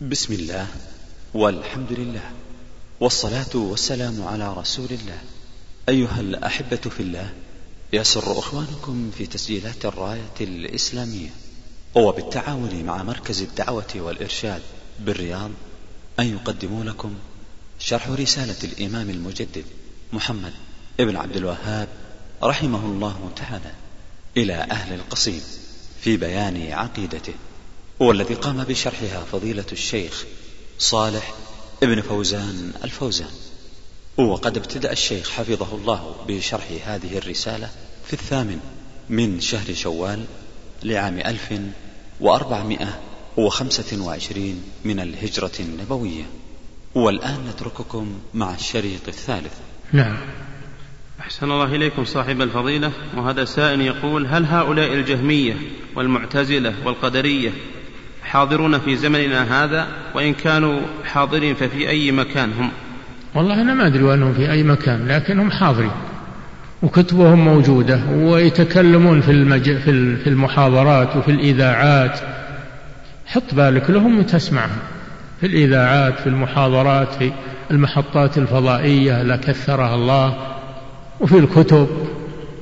بسم الله والحمد لله والصلاة والسلام على رسول الله. أيها الأحبة في الله يسر إخوانكم في تسجيلات الراية الإسلامية. وبالتعاون مع مركز الدعوة والإرشاد بالرياض أن يقدموا لكم شرح رسالة الإمام المجدد محمد ابن عبد الوهاب رحمه الله تعالى إلى أهل القصيم في بيان عقيدته. والذي قام بشرحها فضيلة الشيخ صالح ابن فوزان الفوزان. وقد ابتدأ الشيخ حفظه الله بشرح هذه الرسالة في الثامن من شهر شوال لعام ألف وأربعمائة وخمسة وعشرين من الهجرة النبوية. والآن نترككم مع الشريط الثالث. نعم. أحسن الله إليكم صاحب الفضيلة. وهذا سائل يقول هل هؤلاء الجهمية والمعتزلة والقدرية حاضرون في زمننا هذا وإن كانوا حاضرين ففي أي مكان هم؟ والله أنا ما أدري أنهم في أي مكان لكنهم حاضرين وكتبهم موجودة ويتكلمون في, المج... في المحاضرات وفي الإذاعات. حط بالك لهم وتسمعهم. في الإذاعات في المحاضرات في المحطات الفضائية لا كثرها الله. وفي الكتب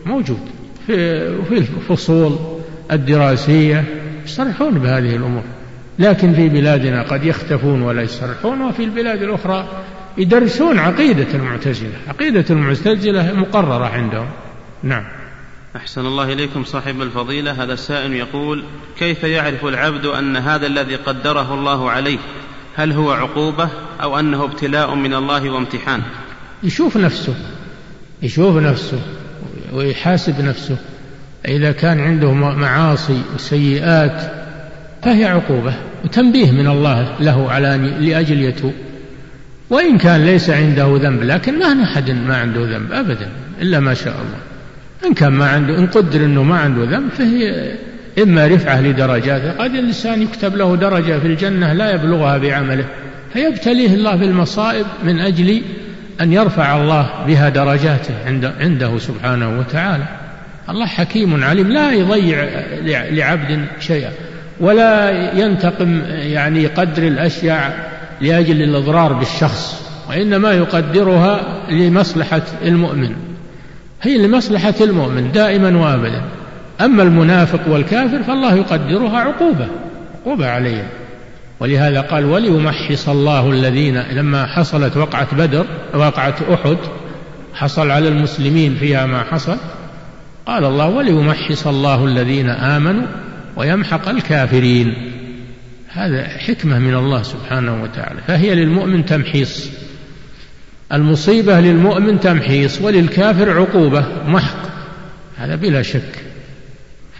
موجود. في وفي الفصول الدراسية. يصرحون بهذه الأمور. لكن في بلادنا قد يختفون ولا يصرحون وفي البلاد الأخرى يدرسون عقيدة المعتزلة. عقيدة المعتزلة مقررة عندهم. نعم. أحسن الله إليكم صاحب الفضيلة. هذا السائل يقول كيف يعرف العبد أن هذا الذي قدره الله عليه هل هو عقوبة أو أنه ابتلاء من الله وامتحان؟ يشوف نفسه يشوف نفسه ويحاسب نفسه. إذا كان عنده معاصي وسيئات فهي عقوبة وتنبيه من الله له على لأجل يتوب. وإن كان ليس عنده ذنب لكن ما أحد ما عنده ذنب أبدا إلا ما شاء الله. إن كان ما عنده إن قدر أنه ما عنده ذنب فهي إما رفعة لدرجاته قد الإنسان يكتب له درجة في الجنة لا يبلغها بعمله فيبتليه الله بالمصائب من أجل أن يرفع الله بها درجاته عنده سبحانه وتعالى. الله حكيم عليم لا يضيع لعبد شيئا ولا ينتقم يعني يقدر الأشياء لأجل الإضرار بالشخص وإنما يقدرها لمصلحة المؤمن. هي لمصلحة المؤمن دائما وأبدا. أما المنافق والكافر فالله يقدرها عقوبة عقوبة عليهم ولهذا قال وليمحص الله الذين لما حصلت وقعة بدر وقعة أحد حصل على المسلمين فيها ما حصل. قال الله وليمحص الله الذين آمنوا ويمحق الكافرين. هذا حكمة من الله سبحانه وتعالى. فهي للمؤمن تمحيص. المصيبة للمؤمن تمحيص وللكافر عقوبة محق. هذا بلا شك.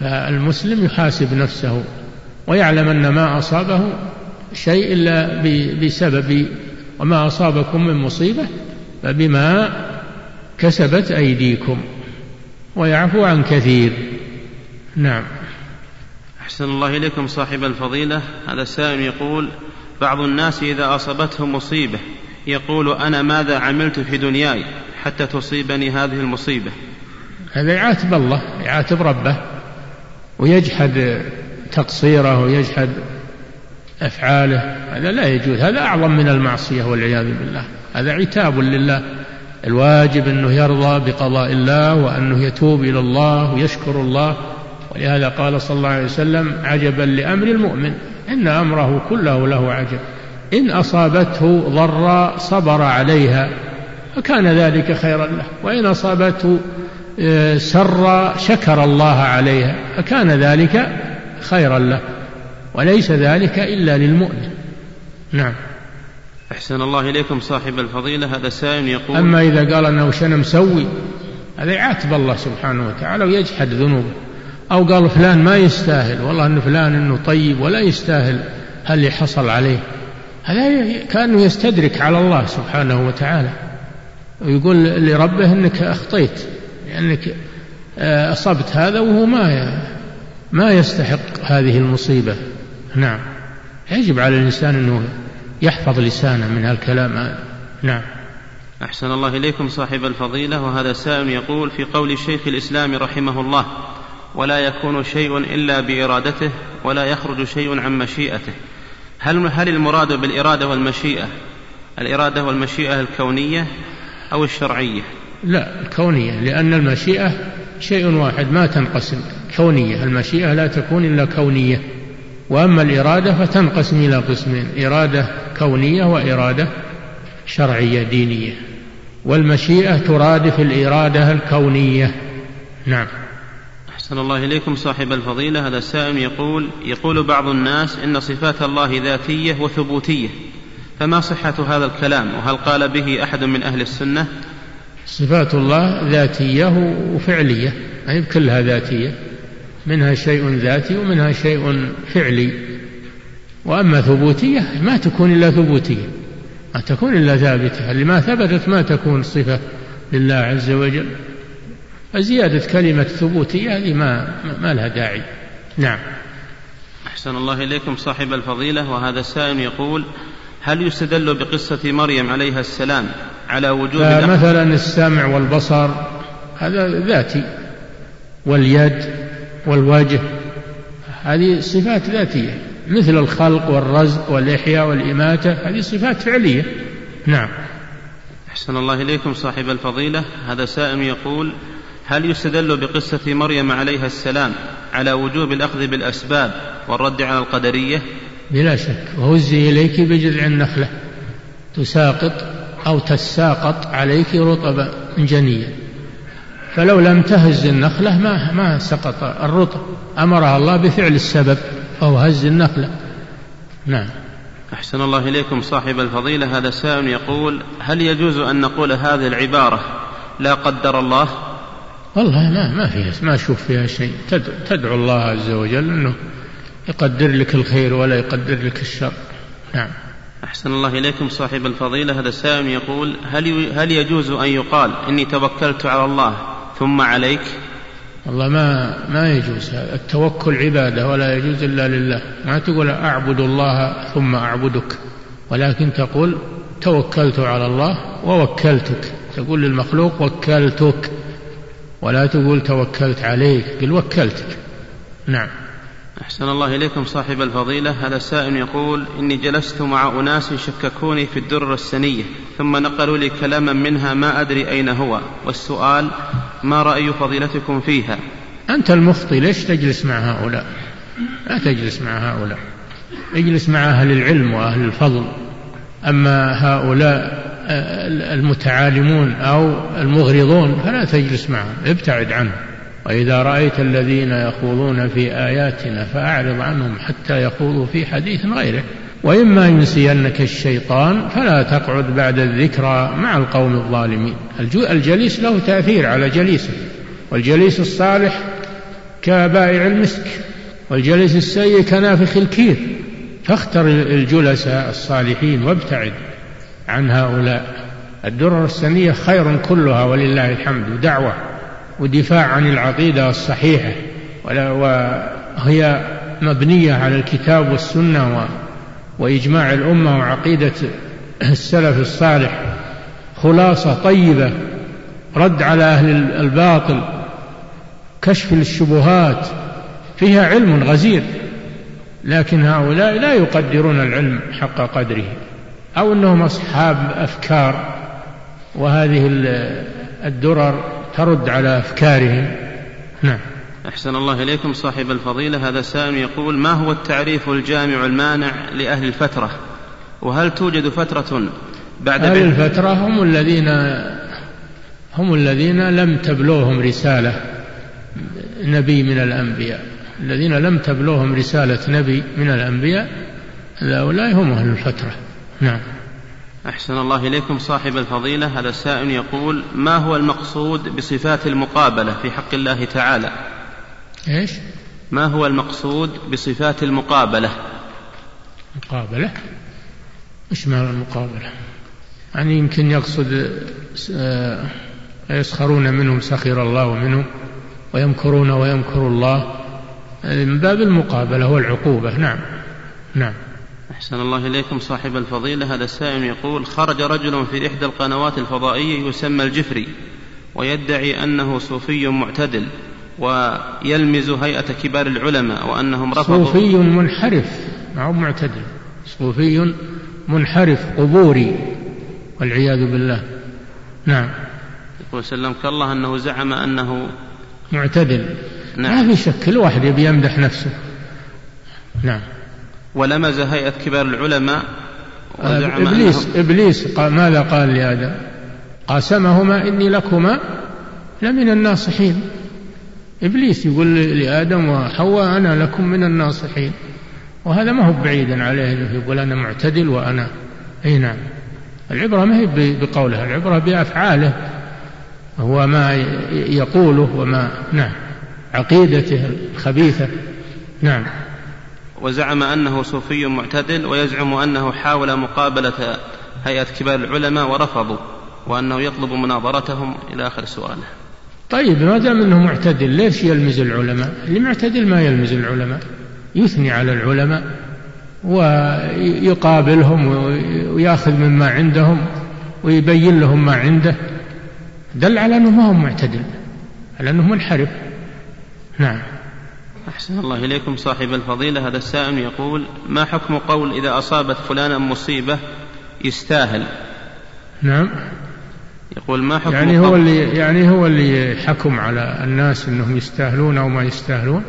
فالمسلم يحاسب نفسه ويعلم أن ما أصابه شيء إلا بسبب وما أصابكم من مصيبة فبما كسبت أيديكم. ويعفو عن كثير. نعم. أحسن الله إليكم صاحب الفضيلة. هذا السائل يقول بعض الناس إذا أصابته مصيبة يقول أنا ماذا عملت في دنياي حتى تصيبني هذه المصيبة؟ هذا يعاتب الله يعاتب ربه ويجحد تقصيره ويجحد أفعاله. هذا لا يجوز هذا أعظم من المعصية والعياذ بالله. هذا عتاب لله. الواجب أنه يرضى بقضاء الله وأنه يتوب إلى الله ويشكر الله. ولهذا قال صلى الله عليه وسلم عجبا لأمر المؤمن إن أمره كله له عجب. إن أصابته ضراء صبر عليها فكان ذلك خيرا له. وإن أصابته آه، سرا شكر الله عليها فكان ذلك خيرا له. وليس ذلك إلا للمؤمن. نعم. أحسن الله إليكم صاحب الفضيلة هذا سائل يقول أما إذا قال أنه شنو مسوي؟ هذا يعاتب الله سبحانه وتعالى ويجحد ذنوبه. أو قال فلان ما يستاهل والله أن فلان أنه طيب ولا يستاهل اللي حصل عليه؟ هذا كأنه يستدرك على الله سبحانه وتعالى. ويقول لربه أنك أخطيت لأنك آه، أصبت هذا وهو ما ما يستحق هذه المصيبة. نعم. يجب على الإنسان أنه يحفظ لسانه من هالكلام. نعم. أحسن الله إليكم صاحب الفضيلة وهذا سائل يقول في قول شيخ الإسلام رحمه الله ولا يكون شيء إلا بإرادته ولا يخرج شيء عن مشيئته. هل هل المراد بالإرادة والمشيئة؟ الإرادة والمشيئة الكونية أو الشرعية؟ لا الكونية لأن المشيئة شيء واحد ما تنقسم. كونية المشيئة لا تكون إلا كونية. وأما الإرادة فتنقسم إلى قسمين إرادة كونية وإرادة شرعية دينية. والمشيئة ترادف الإرادة الكونية. نعم. أحسن الله إليكم صاحب الفضيلة. هذا السائل يقول يقول بعض الناس إن صفات الله ذاتية وثبوتية فما صحة هذا الكلام؟ وهل قال به أحد من أهل السنة؟ صفات الله ذاتية وفعلية يعني كلها ذاتية. منها شيء ذاتي ومنها شيء فعلي. وأما ثبوتية ما تكون إلا ثبوتية ما تكون إلا ثابتة. اللي ما ثبتت ما تكون صفة لله عز وجل. فزيادة كلمة ثبوتية هذه ما ما لها داعي. نعم. أحسن الله إليكم صاحب الفضيلة. وهذا السائل يقول هل يستدل بقصة مريم عليها السلام على وجوب مثلا السمع والبصر هذا ذاتي. واليد والوجه هذه صفات ذاتية مثل الخلق والرزق والإحياء والإماتة هذه صفات فعلية. نعم. أحسن الله إليكم صاحب الفضيلة. هذا سائل يقول هل يستدل بقصة مريم عليها السلام على وجوب الأخذ بالأسباب والرد على القدرية؟ بلا شك. وهزي إليك بجذع النخلة. تساقط أو تساقط عليك رطبا جنيا. فلو لم تهز النخلة ما ما سقط. الرطب أمرها الله بفعل السبب أو هز النخلة. نعم. أحسن الله إليكم صاحب الفضيلة. هذا سائل يقول هل يجوز أن نقول هذه العبارة لا قدر الله؟ والله ما ما فيها ما أشوف فيها شيء. تدعو, تدعو الله عز وجل أنه يقدر لك الخير ولا يقدر لك الشر. نعم. أحسن الله إليكم صاحب الفضيلة. هذا سائل يقول هل هل يجوز أن يقال إني توكلت على الله ثم عليك. والله ما ما يجوز التوكل عبادة ولا يجوز إلا لله. ما تقول أعبد الله ثم أعبدك. ولكن تقول توكلت على الله ووكلتك. تقول للمخلوق وكلتك. ولا تقول توكلت عليك قل وكلتك. نعم. أحسن الله إليكم صاحب الفضيلة. هذا سائل يقول إني جلست مع أناس شككوني في الدر السنية ثم نقلوا لي كلاما منها ما أدري أين هو. والسؤال ما رأي فضيلتكم فيها؟ أنت المخطي ليش تجلس مع هؤلاء؟ لا تجلس مع هؤلاء. اجلس مع أهل العلم وأهل الفضل. أما هؤلاء المتعالمون أو المغرضون فلا تجلس معهم. ابتعد عنهم. وإذا رأيت الذين يخوضون في آياتنا فأعرض عنهم حتى يخوضوا في حديث غيره. وإما ينسينك الشيطان فلا تقعد بعد الذكرى مع القوم الظالمين. الجليس له تأثير على جليسه. والجليس الصالح كبائع المسك. والجليس السيء كنافخ الكير. فاختر الجلساء الصالحين وابتعد عن هؤلاء. الدرر السنية خير كلها ولله الحمد. ودعوة ودفاع عن العقيدة الصحيحة وهي مبنية على الكتاب والسنة وإجماع الأمة وعقيدة السلف الصالح. خلاصة طيبة رد على أهل الباطل كشف للشبهات فيها علم غزير لكن هؤلاء لا يقدرون العلم حق قدره أو أنهم أصحاب أفكار. وهذه الدرر ترد على أفكارهم نعم. أحسن الله إليكم صاحب الفضيلة. هذا سائل يقول ما هو التعريف الجامع المانع لأهل الفترة؟ وهل توجد فترة بعد أهل الفترة هم الذين هم الذين لم تبلغهم رسالة نبي من الأنبياء. الذين لم تبلغهم رسالة نبي من الأنبياء هؤلاء هم أهل الفترة. نعم. أحسن الله إليكم. صاحب الفضيلة هذا السائل يقول ما هو المقصود بصفات المقابلة في حق الله تعالى؟ إيش؟ ما هو المقصود بصفات المقابلة؟ مقابلة؟ إيش معنى المقابلة؟ يعني يمكن يقصد آه، يسخرون منهم سخر الله منهم ويمكرون ويمكر الله. من باب المقابلة والعقوبة. نعم. نعم. أحسن الله إليكم. صاحب الفضيلة هذا السائل يقول خرج رجل في إحدى القنوات الفضائية يسمى الجفري ويدعي أنه صوفي معتدل ويلمز هيئة كبار العلماء وأنهم رفضوا صوفي منحرف ما هو معتدل. صوفي منحرف قبوري والعياذ بالله. نعم. يقول سلمك الله أنه زعم أنه معتدل. نعم. ما في شك كل واحد يبي يمدح نفسه. نعم. ولمز هيئة كبار العلماء وزعم إبليس إبليس قال ماذا قال لآدم قاسمهما إني لكما لمن الناصحين. إبليس يقول لآدم وحواء أنا لكم من الناصحين. وهذا ما هو بعيدا عليه يقول أنا معتدل وأنا أي نعم. العبرة ما هي بقوله العبرة بأفعاله. هو ما يقوله وما نعم. عقيدته الخبيثة. نعم. وزعم أنه صوفي معتدل ويزعم أنه حاول مقابلة هيئة كبار العلماء ورفضوا وأنه يطلب مناظرتهم إلى آخر سؤاله. طيب ما دام أنه معتدل ليش يلمز العلماء؟ اللي معتدل ما يلمز العلماء يثني على العلماء ويقابلهم ويأخذ مما عندهم ويبين لهم ما عنده دل على أنه ما هو معتدل على أنه منحرف. نعم. أحسن الله إليكم صاحب الفضيلة. هذا السائل يقول ما حكم قول إذا أصابت فلانا مصيبة يستاهل؟ نعم. يقول ما حكم يعني هو اللي يعني هو اللي حكم على الناس إنهم يستاهلون أو ما يستاهلون؟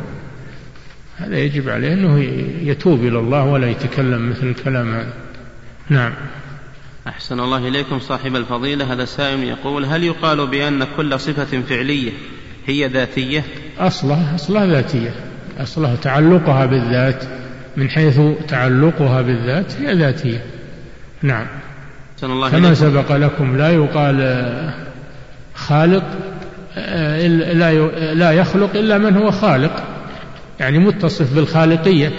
هذا يجب عليه إنه يتوب إلى الله ولا يتكلم مثل الكلام هذا. نعم. أحسن الله إليكم صاحب الفضيلة. هذا سائل يقول هل يقال بأن كل صفة فعلية هي ذاتية؟ أصلها أصلها ذاتية. أصلها تعلقها بالذات من حيث تعلقها بالذات هي ذاتية. نعم. الله كما سبق لكم لا يقال خالق لا لا يخلق إلا من هو خالق يعني متصف بالخالقية.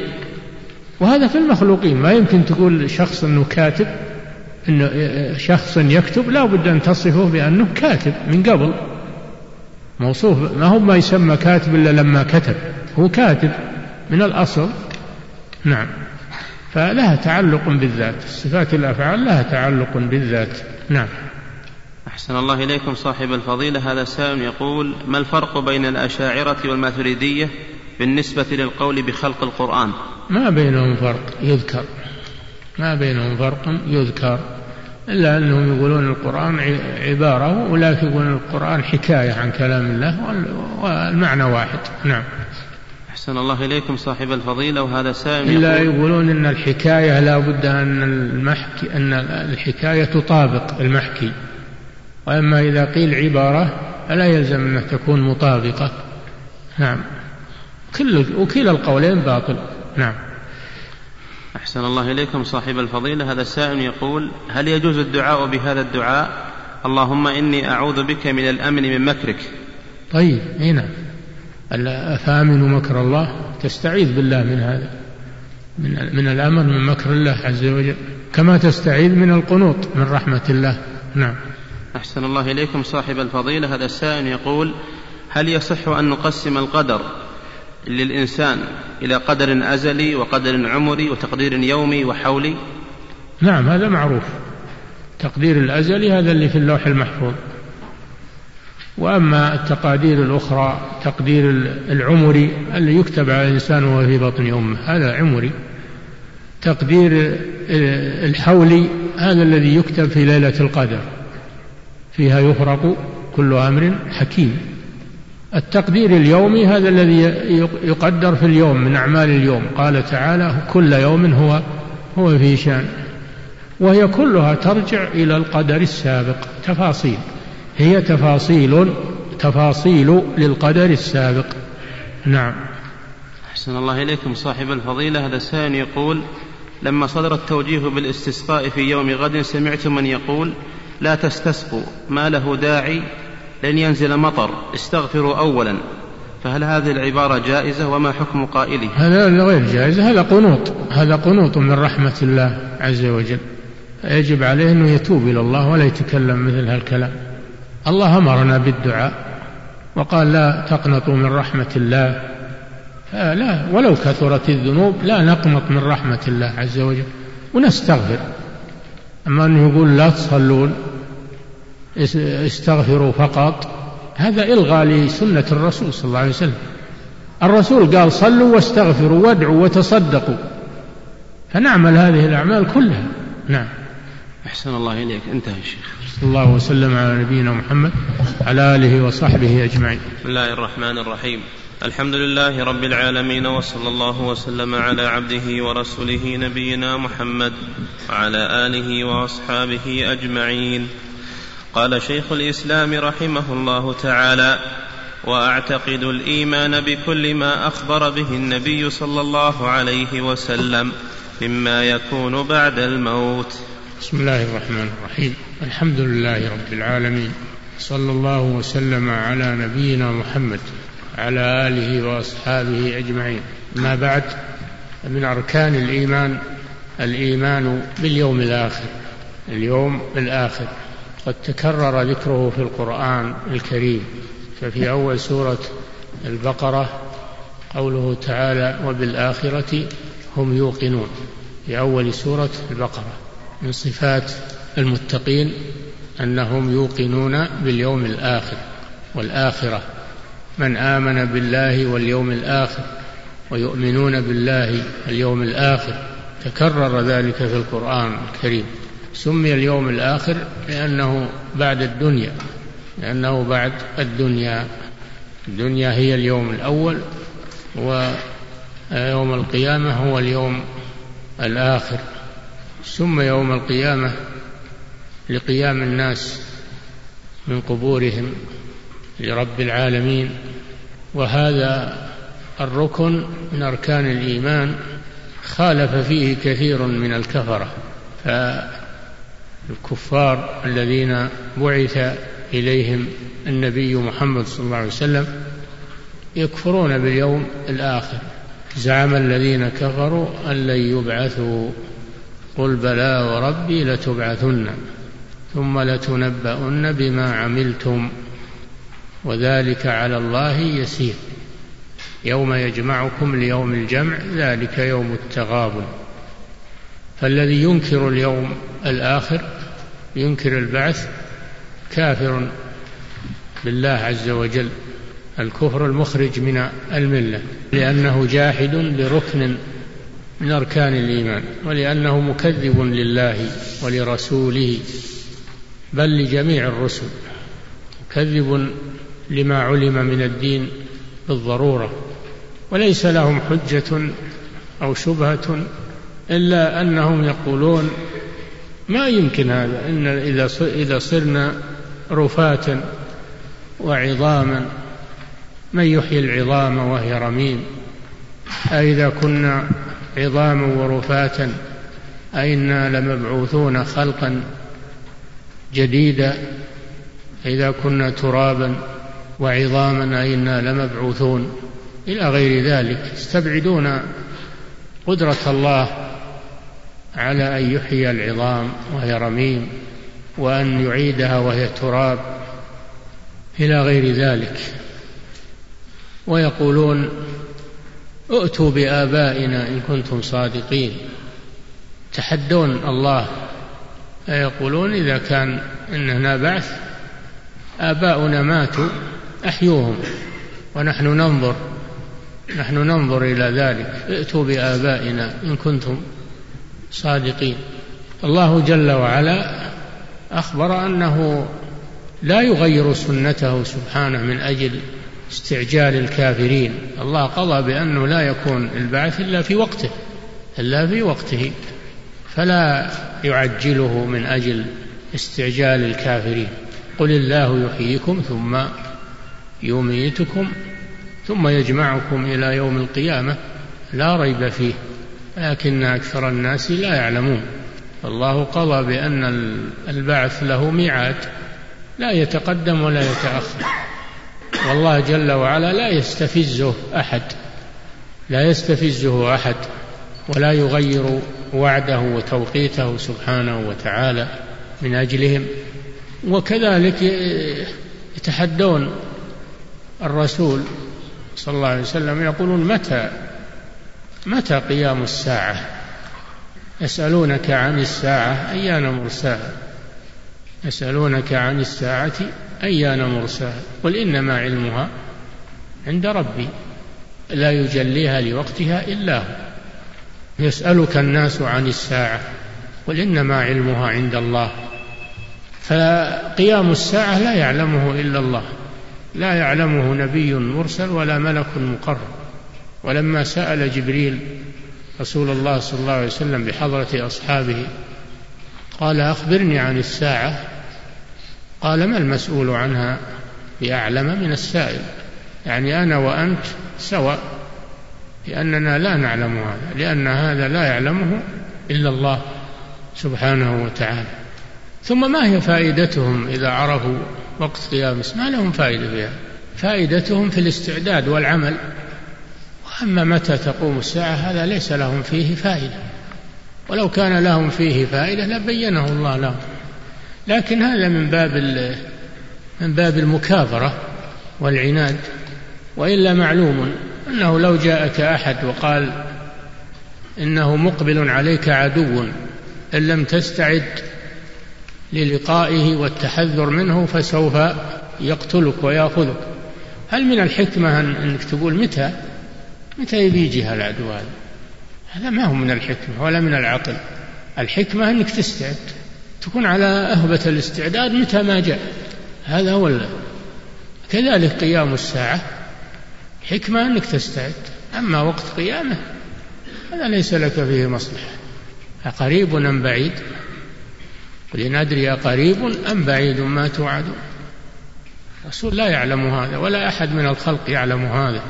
وهذا في المخلوقين. ما يمكن تقول شخص أنه كاتب أنه شخص يكتب لا بد أن تصفه بأنه كاتب من قبل. موصوف. ما هو ما يسمى كاتب إلا لما كتب؟ هو كاتب من الأصل. نعم. فلها تعلق بالذات. صفات الأفعال لها تعلق بالذات. نعم. أحسن الله إليكم صاحب الفضيلة. هذا سائل يقول ما الفرق بين الأشاعرة والماتريدية بالنسبة للقول بخلق القرآن؟ ما بينهم فرق؟ يذكر. ما بينهم فرق؟ يذكر. إلا أنهم يقولون القرآن عبارة وأولئك يقولون القرآن حكاية عن كلام الله والمعنى واحد. نعم. أحسن الله إليكم صاحب الفضيلة وهذا سائل إلا يقولون أن الحكاية لا بد أن المحكي أن الحكاية تطابق المحكي. وأما إذا قيل عبارة فلا يلزم أنها تكون مطابقة. نعم. كل وكلا القولين باطل. نعم. أحسن الله إليكم صاحب الفضيلة. هذا السائل يقول هل يجوز الدعاء بهذا الدعاء؟ اللهم إني أعوذ بك من الأمن من مكرك. طيب أي نعم. أفآمنوا مكر الله؟ تستعيذ بالله من هذا من من الأمر من مكر الله عز وجل. كما تستعيذ من القنوط من رحمة الله. نعم. أحسن الله إليكم صاحب الفضيلة. هذا السائل يقول هل يصح أن نقسم القدر للإنسان إلى قدر أزلي وقدر عمري وتقدير يومي وحولي؟ نعم هذا معروف. تقدير الأزلي هذا اللي في اللوح المحفوظ. وأما التقادير الأخرى تقدير العمري اللي يكتب على الإنسان وهو في بطن أمه هذا عمري. تقدير الحولي هذا الذي يكتب في ليلة القدر. فيها يفرق كل أمر حكيم. التقدير اليومي هذا الذي يقدر في اليوم من أعمال اليوم. قال تعالى كل يوم هو هو في شأن. وهي كلها ترجع إلى القدر السابق. تفاصيل. هي تفاصيل تفاصيل للقدر السابق. نعم. أحسن الله إليكم صاحب الفضيلة. هذا سائل يقول لما صدر التوجيه بالاستسقاء في يوم غد سمعت من يقول لا تستسقوا ما له داعي لن ينزل مطر. استغفروا أولا. فهل هذه العبارة جائزة وما حكم قائله هذا غير جائزة هذا قنوط. هذا قنوط من رحمة الله عز وجل. يجب عليه أنه يتوب إلى الله ولا يتكلم مثل هالكلام. الله أمرنا بالدعاء وقال لا تقنطوا من رحمة الله. لا ولو كثرت الذنوب لا نقنط من رحمة الله عز وجل ونستغفر. أما أنه يقول لا تصلون استغفروا فقط. هذا إلغى لسنة الرسول صلى الله عليه وسلم. الرسول قال صلوا واستغفروا وادعوا وتصدقوا. فنعمل هذه الأعمال كلها. نعم. أحسن الله إليك. انتهى الشيخ صلى الله وسلم على نبينا محمد على آله وصحبه أجمعين. بسم الله الرحمن الرحيم. الحمد لله رب العالمين وصلى الله وسلم على عبده ورسوله نبينا محمد وعلى آله وأصحابه أجمعين. قال شيخ الإسلام رحمه الله تعالى وأعتقد الإيمان بكل ما أخبر به النبي صلى الله عليه وسلم مما يكون بعد الموت. بسم الله الرحمن الرحيم. الحمد لله رب العالمين. صلى الله وسلم على نبينا محمد على آله وأصحابه أجمعين. ما بعد من أركان الإيمان الإيمان باليوم الآخر اليوم الآخر. قد تكرر ذكره في القرآن الكريم ففي أول سورة البقرة قوله تعالى وبالآخرة هم يوقنون. في أول سورة البقرة من صفات المتقين أنهم يوقنون باليوم الآخر والآخرة. من آمن بالله واليوم الآخر ويؤمنون بالله اليوم الآخر تكرر ذلك في القرآن الكريم. سمي اليوم الآخر لأنه بعد الدنيا لأنه بعد الدنيا. الدنيا هي اليوم الأول ويوم القيامة هو اليوم الآخر. سمي يوم القيامة لقيام الناس من قبورهم لرب العالمين وهذا الركن من أركان الإيمان خالف فيه كثير من الكفرة. فالكفار الذين بعث إليهم النبي محمد صلى الله عليه وسلم يكفرون باليوم الآخر. زعم الذين كفروا أن لن يبعثوا. قل بلى وربي لتبعثن ثم لتنبؤن بما عملتم وذلك على الله يسير. يوم يجمعكم ليوم الجمع ذلك يوم التغابن. فالذي ينكر اليوم الآخر ينكر البعث كافر بالله عز وجل الكفر المخرج من الملة لأنه جاحد لركن من أركان الإيمان ولأنه مكذب لله ولرسوله بل لجميع الرسل مكذب لما علم من الدين بالضرورة. وليس لهم حجة أو شبهة إلا أنهم يقولون ما يمكن هذا إن إذا إذا صرنا رفاة وعظاما من يحيي العظام وهي رميم؟ أئذا كنا عظاما ورفاتا أئنا لمبعوثون خلقا جديدا؟ إذا كنا ترابا وعظاما أئنا لمبعوثون؟ إلى غير ذلك. يستبعدون قدرة الله على أن يحيي العظام وهي رميم وأن يعيدها وهي تراب إلى غير ذلك. ويقولون ائتوا بآبائنا إن كنتم صادقين. تحدون الله. فيقولون إذا كان إننا بعث آباؤنا ماتوا أحيوهم. ونحن ننظر نحن ننظر إلى ذلك. ائتوا بآبائنا إن كنتم صادقين. الله جل وعلا أخبر أنه لا يغير سنته سبحانه من أجل استعجال الكافرين. الله قضى بأنه لا يكون البعث إلا في وقته إلا في وقته فلا يعجله من أجل استعجال الكافرين. قل الله يحييكم ثم يميتكم ثم يجمعكم إلى يوم القيامة لا ريب فيه. لكن أكثر الناس لا يعلمون. الله قضى بأن البعث له ميعاد لا يتقدم ولا يتأخر. والله جل وعلا لا يستفزه أحد لا يستفزه أحد ولا يغير وعده وتوقيته سبحانه وتعالى من أجلهم. وكذلك يتحدون الرسول صلى الله عليه وسلم يقولون متى متى قيام الساعة؟ يسألونك عن الساعة أيان مرساها؟ يسألونك عن الساعة أيان مرساها؟ قل إنما علمها عند ربي لا يجليها لوقتها إلا هو. يسألك الناس عن الساعة قل إنما علمها عند الله. فقيام الساعة لا يعلمه إلا الله لا يعلمه نبي مرسل ولا ملك مقرب. ولما سأل جبريل رسول الله صلى الله عليه وسلم بحضرة أصحابه قال أخبرني عن الساعة قال ما المسؤول عنها؟ بأعلم من السائل يعني أنا وأنت سواء لأننا لا نعلم هذا لأن هذا لا يعلمه إلا الله سبحانه وتعالى. ثم ما هي فائدتهم إذا عرفوا وقت قيام ما لهم فائدة فيها فائدتهم في الاستعداد والعمل. وأما متى تقوم الساعة هذا ليس لهم فيه فائدة. ولو كان لهم فيه فائدة لبينه الله لهم. لكن هذا من باب من باب المكابرة والعناد. وإلا معلوم أنه لو جاءك أحد وقال إنه مقبل عليك عدو إن لم تستعد للقائه والتحذر منه فسوف يقتلك ويأخذك. هل من الحكمة أنك تقول متى؟ متى بيجي العدو هذا هذا ما هو من الحكمة ولا من العقل. الحكمة أنك تستعد تكون على أهبة الاستعداد متى ما جاء. هذا هو كذلك قيام الساعة حكمة أنك تستعد. أما وقت قيامه هذا ليس لك فيه مصلحة. أقريب أم بعيد؟ قل إن أدري أقريب أم بعيد ما توعدون. الرسول لا يعلم هذا ولا أحد من الخلق يعلم هذا.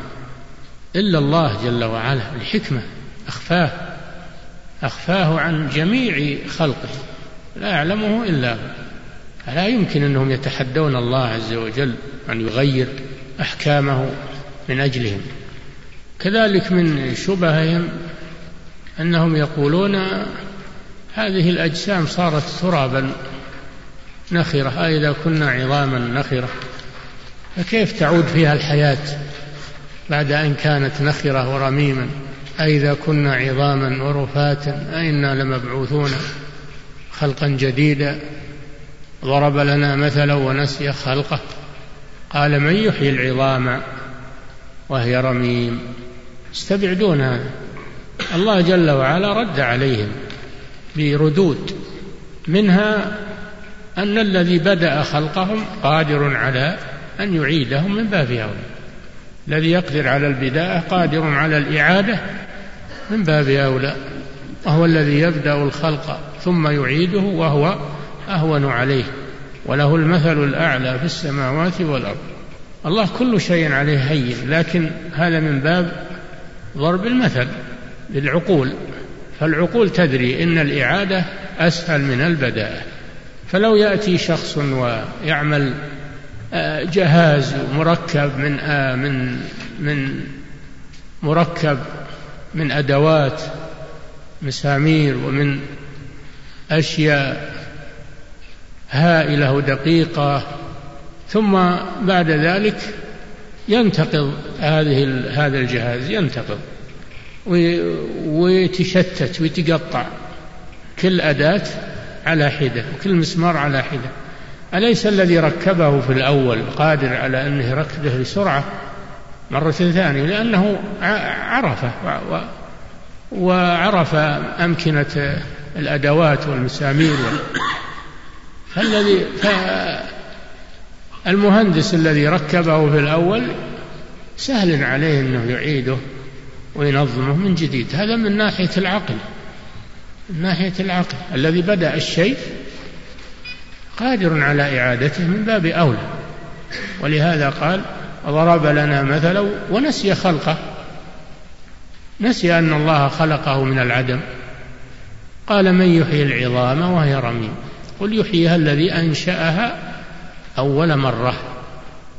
إلا الله جل وعلا الحكمة أخفاه أخفاه عن جميع خلقه لا يعلمه إلا هو. فلا يمكن أنهم يتحدون الله عز وجل أن يغير أحكامه من أجلهم. كذلك من شبههم أنهم يقولون هذه الأجسام صارت ترابا نخرة أإذا كنا عظاما نخرة فكيف تعود فيها الحياة؟ بعد أن كانت نخرة ورميما. أإذا كنا عظاما ورفاتا أئنا لمبعوثون خلقا جديدا. ضرب لنا مثلا ونسي خلقه. قال من يحيي العظام وهي رميم؟ يستبعدون هذا. الله جل وعلا رد عليهم بردود. منها أن الذي بدأ خلقهم قادر على أن يعيدهم من باب أولى. الذي يقدر على البداية قادر على الإعادة من باب أولى وهو الذي يبدأ الخلق ثم يعيده وهو أهون عليه وله المثل الأعلى في السماوات والأرض. الله كل شيء عليه هين لكن هذا من باب ضرب المثل للعقول. فالعقول تدري إن الإعادة أسهل من البداءه فلو يأتي شخص ويعمل جهاز مركب من من من مركب من أدوات مسامير ومن أشياء هائلة ودقيقة. ثم بعد ذلك ينتقض هذه هذا الجهاز ينتقض ويتشتت ويتقطع كل أداة على حدة وكل مسمار على حدة. أليس الذي ركبه في الأول قادر على أنه يركبه بسرعة مرة ثانية؟ لأنه عرفه وعرف أمكنة الأدوات والمسامير فالذي المهندس الذي ركبه في الأول سهل عليه أنه يعيده وينظمه من جديد. هذا من ناحية العقل من ناحية العقل. الذي بدأ الشيء قادر على إعادته من باب أولى. ولهذا قال ضرب لنا مثلا ونسي خلقه. نسي أن الله خلقه من العدم. قال من يحيي العظام وهي رميم. قل يحييها الذي أنشأها أول مرة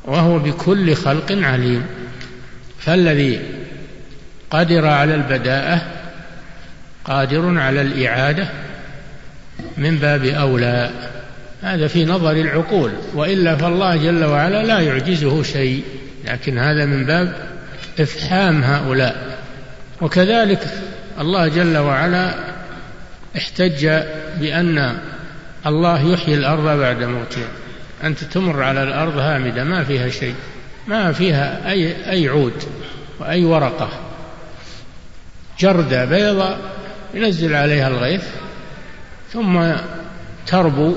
وهو بكل خلق عليم. فالذي قدر على البداءة قادر على الإعادة من باب أولى. هذا في نظر العقول وإلا فالله جل وعلا لا يعجزه شيء. لكن هذا من باب إفحام هؤلاء. وكذلك الله جل وعلا احتج بأن الله يحيي الأرض بعد موتها. أنت تمر على الأرض هامدة ما فيها شيء ما فيها أي أي عود وأي ورقة. جردة بيضاء ينزل عليها الغيث ثم تربو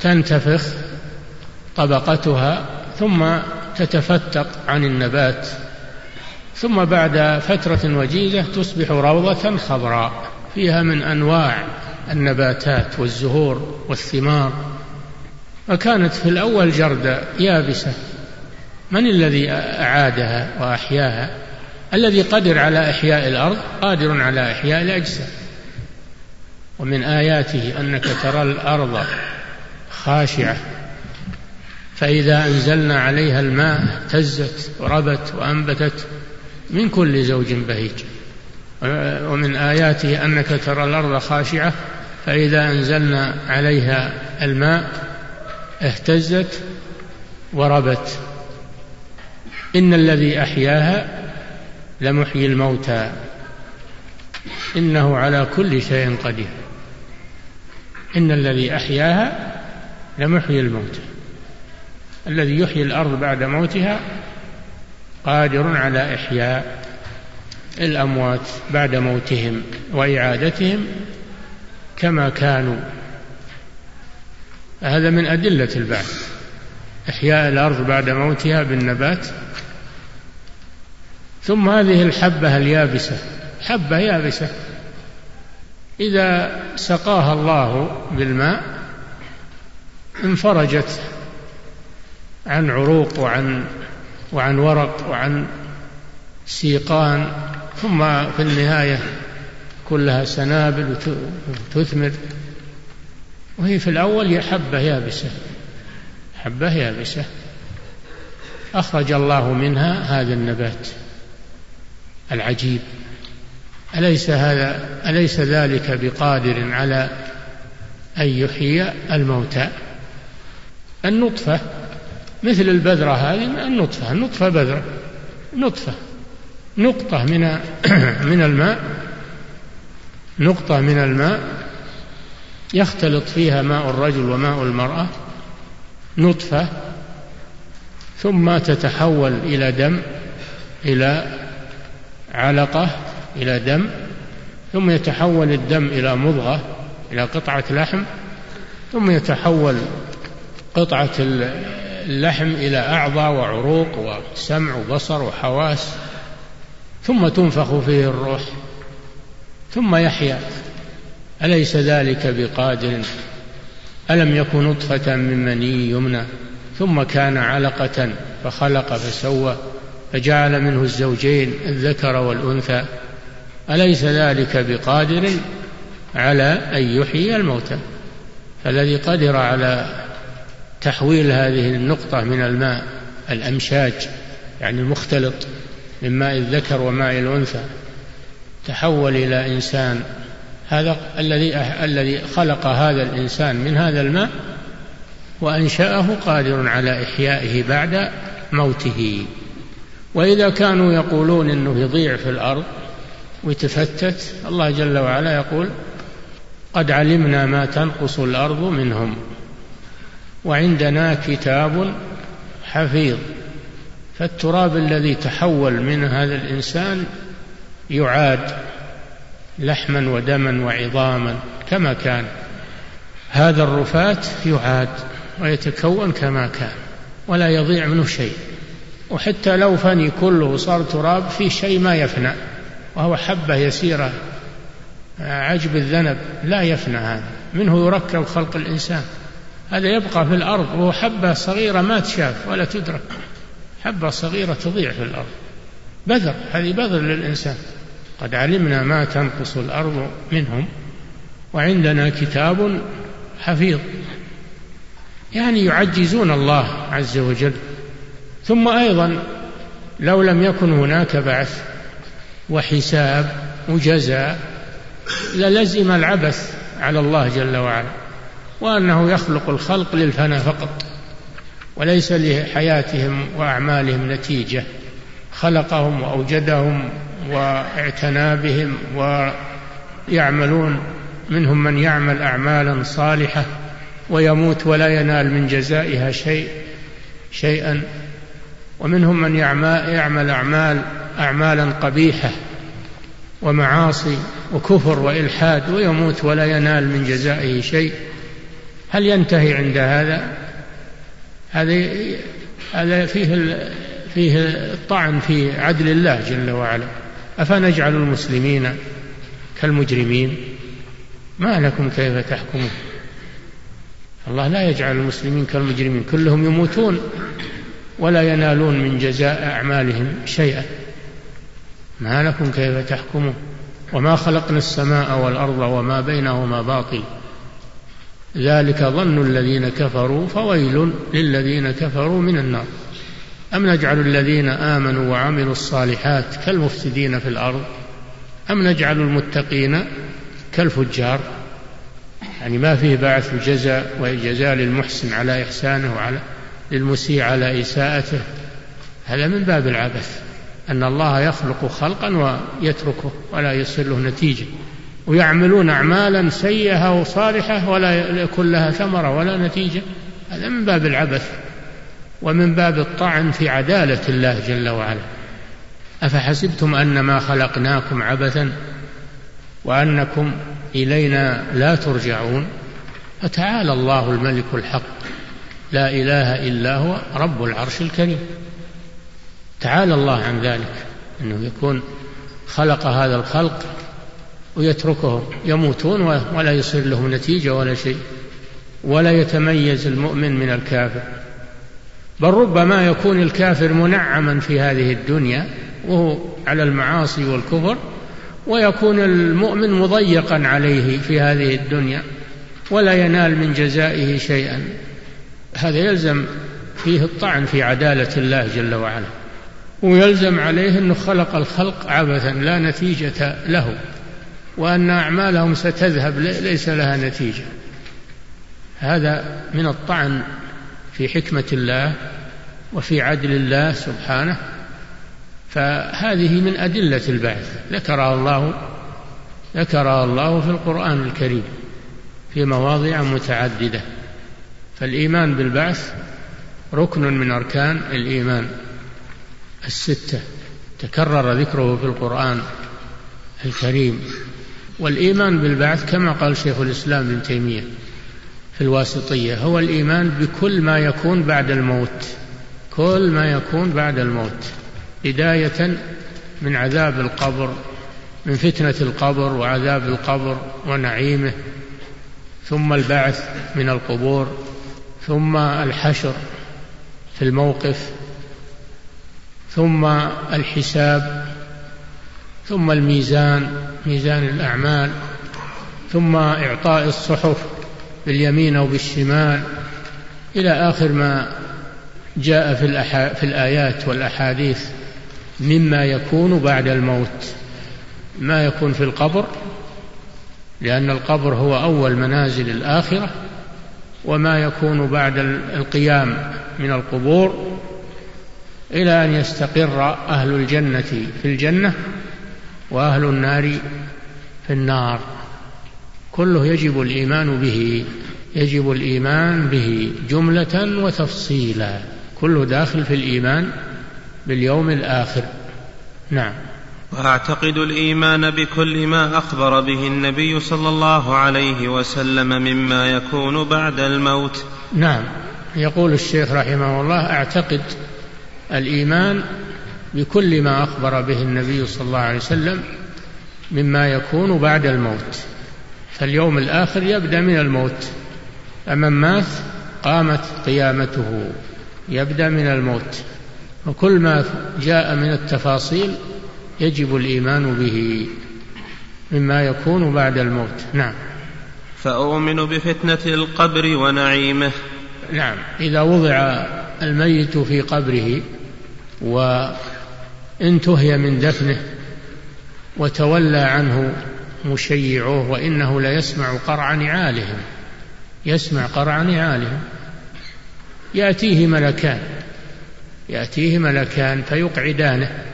تنتفخ طبقتها ثم تتفتق عن النبات ثم بعد فترة وجيزة تصبح روضة خضراء فيها من أنواع النباتات والزهور والثمار. وكانت في الأول جردة يابسة من الذي أعادها وأحياها؟ الذي قدر على إحياء الأرض قادر على إحياء الأجساد. ومن آياته أنك ترى الأرض خاشعة. فإذا أنزلنا عليها الماء اهتزت وربت وأنبتت من كل زوج بهيج. ومن آياته أنك ترى الأرض خاشعة. فإذا أنزلنا عليها الماء اهتزت وربت. إن الذي أحياها لمحيي الموتى. إنه على كل شيء قدير. إن الذي أحياها لمحيي الموتى الذي يحيي الأرض بعد موتها قادر على إحياء الأموات بعد موتهم وإعادتهم كما كانوا. هذا من أدلة البعث. إحياء الأرض بعد موتها بالنبات. ثم هذه الحبة اليابسة. حبة يابسة. إذا سقاها الله بالماء انفرجت عن عروق وعن وعن ورق وعن سيقان ثم في النهاية كلها سنابل وتثمر. وهي في الأول هي حبة يابسة حبة يابسة. أخرج الله منها هذا النبات العجيب. أليس هذا أليس ذلك بقادر على أن يحيي الموتى؟ النطفة مثل البذرة هذه النطفة النطفة بذرة نطفة نقطة من من الماء نقطة من الماء يختلط فيها ماء الرجل وماء المرأة نطفة ثم تتحول إلى دم إلى علقة إلى دم ثم يتحول الدم إلى مضغة إلى قطعة لحم ثم يتحول قطعة اللحم إلى أعضاء وعروق وسمع وبصر وحواس ثم تنفخ فيه الروح ثم يحيا. أليس ذلك بقادر؟ ألم يكن نطفة من مني يمنى ثم كان علقة فخلق فسوى فجعل منه الزوجين الذكر والأنثى. أليس ذلك بقادر؟ على أن يحيي الموتى. فالذي قدر على تحويل هذه النقطة من الماء الأمشاج يعني المختلط من ماء الذكر وماء الأنثى تحول إلى إنسان هذا الذي الذي خلق هذا الإنسان من هذا الماء وأنشأه قادر على إحيائه بعد موته. وإذا كانوا يقولون أنه يضيع في الأرض ويتفتت الله جل وعلا يقول قد علمنا ما تنقص الأرض منهم. وعندنا كتاب حفيظ فالتراب الذي تحول من هذا الإنسان يعاد لحما ودما وعظاما كما كان. هذا الرفات يعاد ويتكون كما كان ولا يضيع منه شيء. وحتى لو فني كله صار تراب في شيء ما يفنى وهو حبة يسيرة عجب الذنب لا يفنى هذا. منه يركب خلق الإنسان. هذا يبقى في الأرض وهو حبة صغيرة ما تشاف ولا تدرك. حبة صغيرة تضيع في الأرض. بذر هذه بذر للإنسان. قد علمنا ما تنقص الأرض منهم وعندنا كتاب حفيظ. يعني يعجزون الله عز وجل. ثم أيضا لو لم يكن هناك بعث وحساب وجزاء للزم العبث على الله جل وعلا. وأنه يخلق الخلق للفناء فقط وليس لحياتهم وأعمالهم نتيجة. خلقهم وأوجدهم واعتنى بهم ويعملون منهم من يعمل أعمالا صالحة ويموت ولا ينال من جزائها شيء شيئا. ومنهم من يعمل أعمال أعمالا قبيحة ومعاصي وكفر وإلحاد ويموت ولا ينال من جزائه شيء. هل ينتهي عند هذا؟ هذا هذا فيه فيه الطعن في عدل الله جل وعلا. أفنجعل المسلمين كالمجرمين؟ ما لكم كيف تحكمون؟ الله لا يجعل المسلمين كالمجرمين. كلهم يموتون ولا ينالون من جزاء أعمالهم شيئا. ما لكم كيف تحكمون؟ وما خلقنا السماء والأرض وما بينهما باطل. ذلك ظن الذين كفروا فويل للذين كفروا من النار. أم نجعل الذين آمنوا وعملوا الصالحات كالمفسدين في الأرض؟ أم نجعل المتقين كالفجار؟ يعني ما فيه بعث وجزاء وجزاء للمحسن على إحسانه وعلى للمسيء على إساءته. هذا من باب العبث أن الله يخلق خلقا ويتركه ولا يصل له نتيجة. ويعملون أعمالا سيئة وصالحة ولا يكون لها ثمرة ولا نتيجة. هذا من باب العبث ومن باب الطعن في عدالة الله جل وعلا. أفحسبتم أنما خلقناكم عبثا وأنكم إلينا لا ترجعون؟ فتعالى الله الملك الحق. لا إله إلا هو رب العرش الكريم. تعالى الله عن ذلك أنه يكون خلق هذا الخلق ويتركهم يموتون ولا يصير لهم نتيجة ولا شيء. ولا يتميز المؤمن من الكافر. بل ربما يكون الكافر منعما في هذه الدنيا وهو على المعاصي والكفر ويكون المؤمن مضيقا عليه في هذه الدنيا ولا ينال من جزائه شيئا. هذا يلزم فيه الطعن في عدالة الله جل وعلا. ويلزم عليه أنه خلق الخلق عبثا لا نتيجة له. وأن أعمالهم ستذهب ليس لها نتيجة. هذا من الطعن في حكمة الله وفي عدل الله سبحانه. فهذه من أدلة البعث. ذكرها الله ذكرها الله في القرآن الكريم في مواضع متعددة. فالإيمان بالبعث ركن من أركان الإيمان الستة. تكرر ذكره في القرآن الكريم. والإيمان بالبعث كما قال شيخ الإسلام ابن تيمية في الواسطية هو الإيمان بكل ما يكون بعد الموت كل ما يكون بعد الموت بداية من عذاب القبر من فتنة القبر وعذاب القبر ونعيمه ثم البعث من القبور ثم الحشر في الموقف ثم الحساب ثم الميزان ميزان الأعمال ثم إعطاء الصحف باليمين أو بالشمال إلى آخر ما جاء في, في الآيات والأحاديث مما يكون بعد الموت. ما يكون في القبر لأن القبر هو أول منازل الآخرة وما يكون بعد القيام من القبور إلى أن يستقر أهل الجنة في الجنة وأهل النار في النار. كله يجب الإيمان به يجب الإيمان به جملة وتفصيلا. كله داخل في الإيمان باليوم الآخر. نعم. وأعتقد الإيمان بكل ما أخبر به النبي صلى الله عليه وسلم مما يكون بعد الموت. نعم. يقول الشيخ رحمه الله أعتقد الإيمان بكل ما أخبر به النبي صلى الله عليه وسلم مما يكون بعد الموت. فاليوم الآخر يبدأ من الموت. فمن مات قامت قيامته. يبدأ من الموت. وكل ما جاء من التفاصيل يجب الإيمان به مما يكون بعد الموت. نعم. فأؤمن بفتنة القبر ونعيمه. نعم. إذا وضع الميت في قبره وانتهي من دفنه وتولى عنه مشيعوه وإنه ليسمع قرع نعالهم يسمع قرع نعالهم. يأتيه ملكان يأتيه ملكان فيقعدانه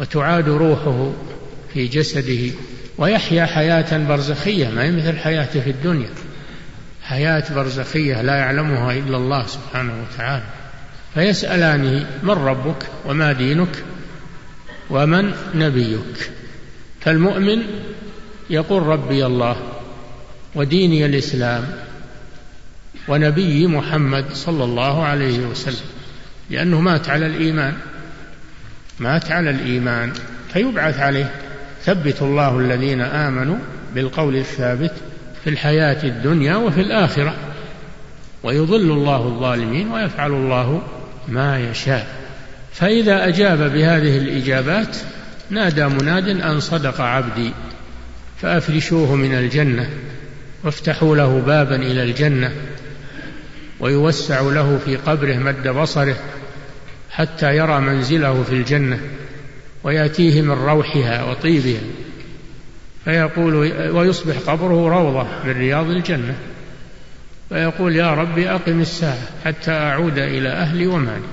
وتعاد روحه في جسده ويحيا حياة برزخية ما هي مثل حياته في الدنيا. حياة برزخية لا يعلمها إلا الله سبحانه وتعالى. فيسألانه من ربك وما دينك ومن نبيك. فالمؤمن يقول ربي الله وديني الإسلام ونبي محمد صلى الله عليه وسلم لأنه مات على الإيمان مات على الإيمان فيبعث عليه. ثبت الله الذين آمنوا بالقول الثابت في الحياة الدنيا وفي الآخرة ويضل الله الظالمين ويفعل الله ما يشاء. فإذا أجاب بهذه الإجابات نادى مناد أن صدق عبدي فأفرشوه من الجنة وافتحوا له بابا إلى الجنة ويوسع له في قبره مد بصره حتى يرى منزله في الجنة ويأتيه من روحها وطيبها فيقول ويصبح قبره روضة من رياض الجنة. فيقول يا ربي أقم الساعة حتى أعود إلى أهلي ومالي.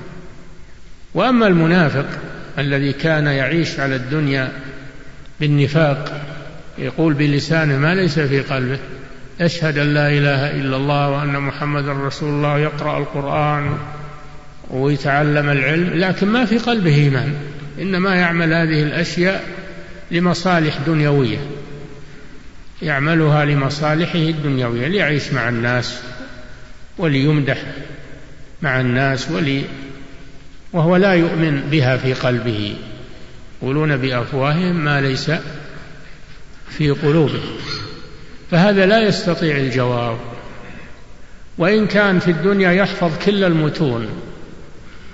وأما المنافق الذي كان يعيش على الدنيا بالنفاق يقول بلسانه ما ليس في قلبه يشهد أن لا إله إلا الله وأن محمد رسول الله يقرأ القرآن ويتعلم العلم لكن ما في قلبه إيمان إنما يعمل هذه الأشياء لمصالح دنيوية. يعملها لمصالحه الدنيوية ليعيش مع الناس وليمدح مع الناس ولي وهو لا يؤمن بها في قلبه. يقولون بأفواههم ما ليس في قلوبهم. فهذا لا يستطيع الجواب. وإن كان في الدنيا يحفظ كل المتون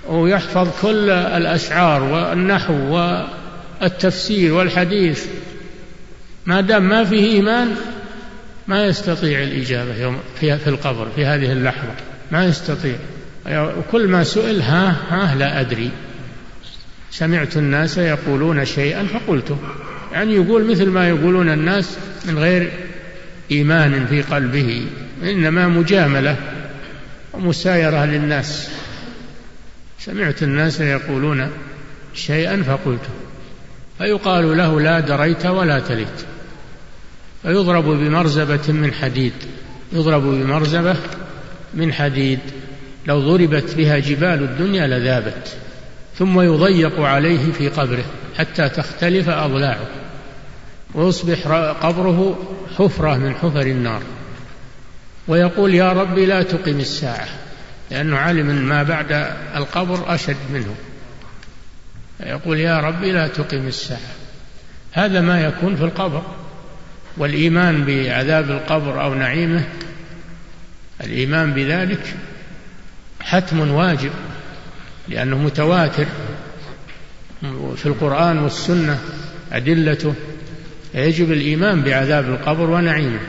ويحفظ كل الأشعار والنحو والتفسير والحديث ما دام ما فيه إيمان ما يستطيع الإجابة يوم في, في القبر في هذه اللحظة. ما يستطيع. وكل ما سئل ها ها لا أدري. سمعت الناس يقولون شيئا فقلته يعني يقول مثل ما يقولون الناس من غير إيمان في قلبه إنما مجاملة ومسايرة للناس. سمعت الناس يقولون شيئا فقلته فيقال له لا دريت ولا تليت. فيضرب بمرزبة من حديد. يضرب بمرزبة من حديد. لو ضربت بها جبال الدنيا لذابت. ثم يضيق عليه في قبره حتى تختلف أضلاعه. ويصبح قبره حفرة من حفر النار. ويقول يا رب لا تقم الساعة لأنه علم ما بعد القبر أشد منه. يقول يا رب لا تقم الساعة. هذا ما يكون في القبر. والإيمان بعذاب القبر أو نعيمه الإيمان بذلك حتم واجب لأنه متواتر في القرآن والسنة أدلته. يجب الإيمان بعذاب القبر ونعيمه.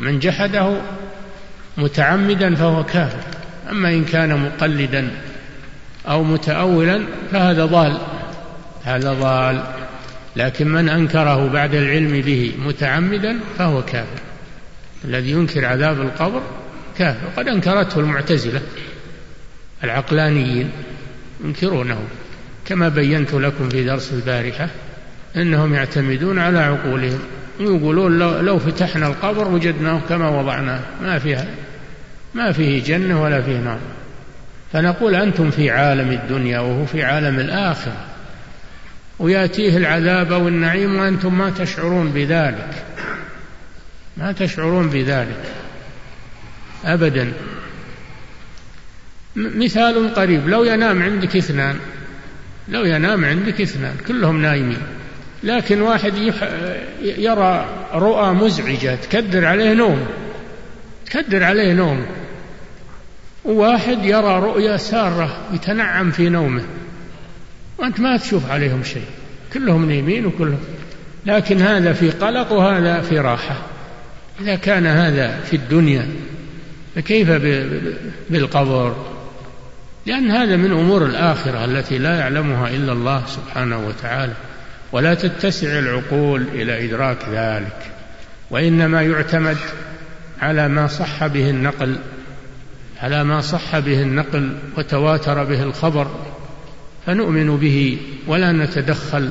من جحده متعمدا فهو كافر. أما إن كان مقلدا أو متأولا فهذا ضال هذا ضال. لكن من أنكره بعد العلم به متعمدا فهو كافر. الذي ينكر عذاب القبر كافر. وقد أنكرته المعتزلة العقلانيين ينكرونه. كما بينت لكم في درس البارحة إنهم يعتمدون على عقولهم. يقولون لو, لو فتحنا القبر وجدناه كما وضعناه ما فيها ما فيه جنة ولا فيه نار. فنقول أنتم في عالم الدنيا وهو في عالم الآخرة. ويأتيه العذاب أو النعيم وأنتم ما تشعرون بذلك. ما تشعرون بذلك. أبدا. مثال قريب. لو ينام عندك اثنان لو ينام عندك اثنان كلهم نايمين. لكن واحد يرى رؤى مزعجة تكدر عليه نوم تكدر عليه نوم. وواحد يرى رؤيا سارة يتنعم في نومه. وأنت ما تشوف عليهم شيء. كلهم نايمين وكلهم. لكن هذا في قلق وهذا في راحة. إذا كان هذا في الدنيا فكيف بالقبر؟ لأن هذا من أمور الآخرة التي لا يعلمها إلا الله سبحانه وتعالى. ولا تتسع العقول إلى إدراك ذلك. وإنما يعتمد على ما صح به النقل على ما صح به النقل وتواتر به الخبر. فنؤمن به ولا نتدخل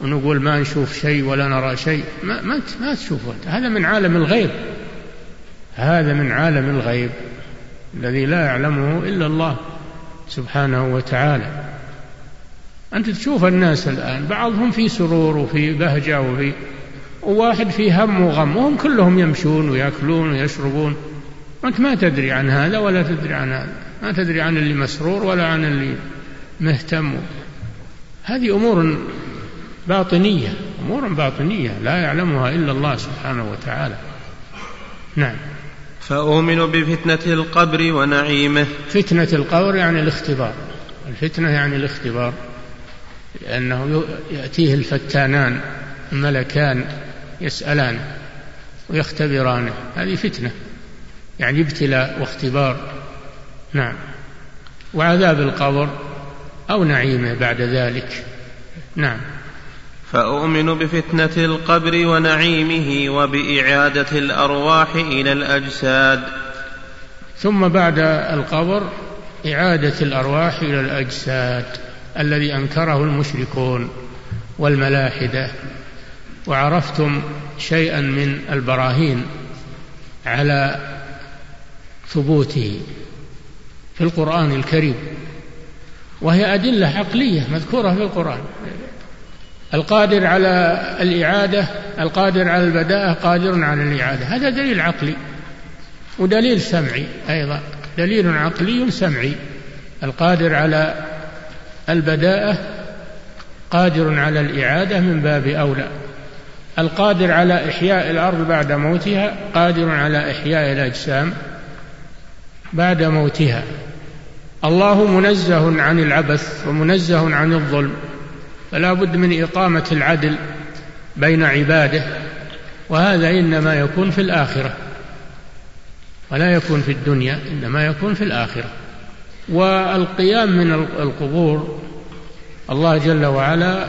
ونقول ما نشوف شيء ولا نرى شيء. ما ما, ما تشوفه هذا من عالم الغيب. هذا من عالم الغيب الذي لا يعلمه إلا الله سبحانه وتعالى. أنت تشوف الناس الآن بعضهم في سرور وفي بهجة وفي وواحد في هم وغم وهم كلهم يمشون ويأكلون ويشربون. وأنت ما تدري عن هذا ولا تدري عن هذا. ما تدري عن اللي مسرور ولا عن اللي مهتم. هذه أمور باطنية أمور باطنية لا يعلمها إلا الله سبحانه وتعالى. نعم. فأؤمن بفتنة القبر ونعيمه. فتنة القبر يعني الاختبار. الفتنة يعني الاختبار. لأنه يأتيه الفتانان الملكان يسألانه ويختبرانه هذه فتنة. يعني ابتلاء واختبار. نعم. وعذاب القبر. أو نعيمه بعد ذلك. نعم. فأؤمن بفتنة القبر ونعيمه وبإعادة الأرواح إلى الأجساد. ثم بعد القبر إعادة الأرواح إلى الأجساد الذي أنكره المشركون والملاحدة. وعرفتم شيئا من البراهين على ثبوته في القرآن الكريم. وهي أدلة عقلية مذكورة في القرآن. القادر على الإعادة القادر على البداءة قادر على الإعادة. هذا دليل عقلي ودليل سمعي أيضا. دليل عقلي سمعي. القادر على البداءة قادر على الإعادة من باب أولى. القادر على إحياء الأرض بعد موتها قادر على إحياء الأجسام بعد موتها. الله منزه عن العبث ومنزه عن الظلم فلا بد من إقامة العدل بين عباده وهذا إنما يكون في الآخرة ولا يكون في الدنيا إنما يكون في الآخرة. والقيام من القبور الله جل وعلا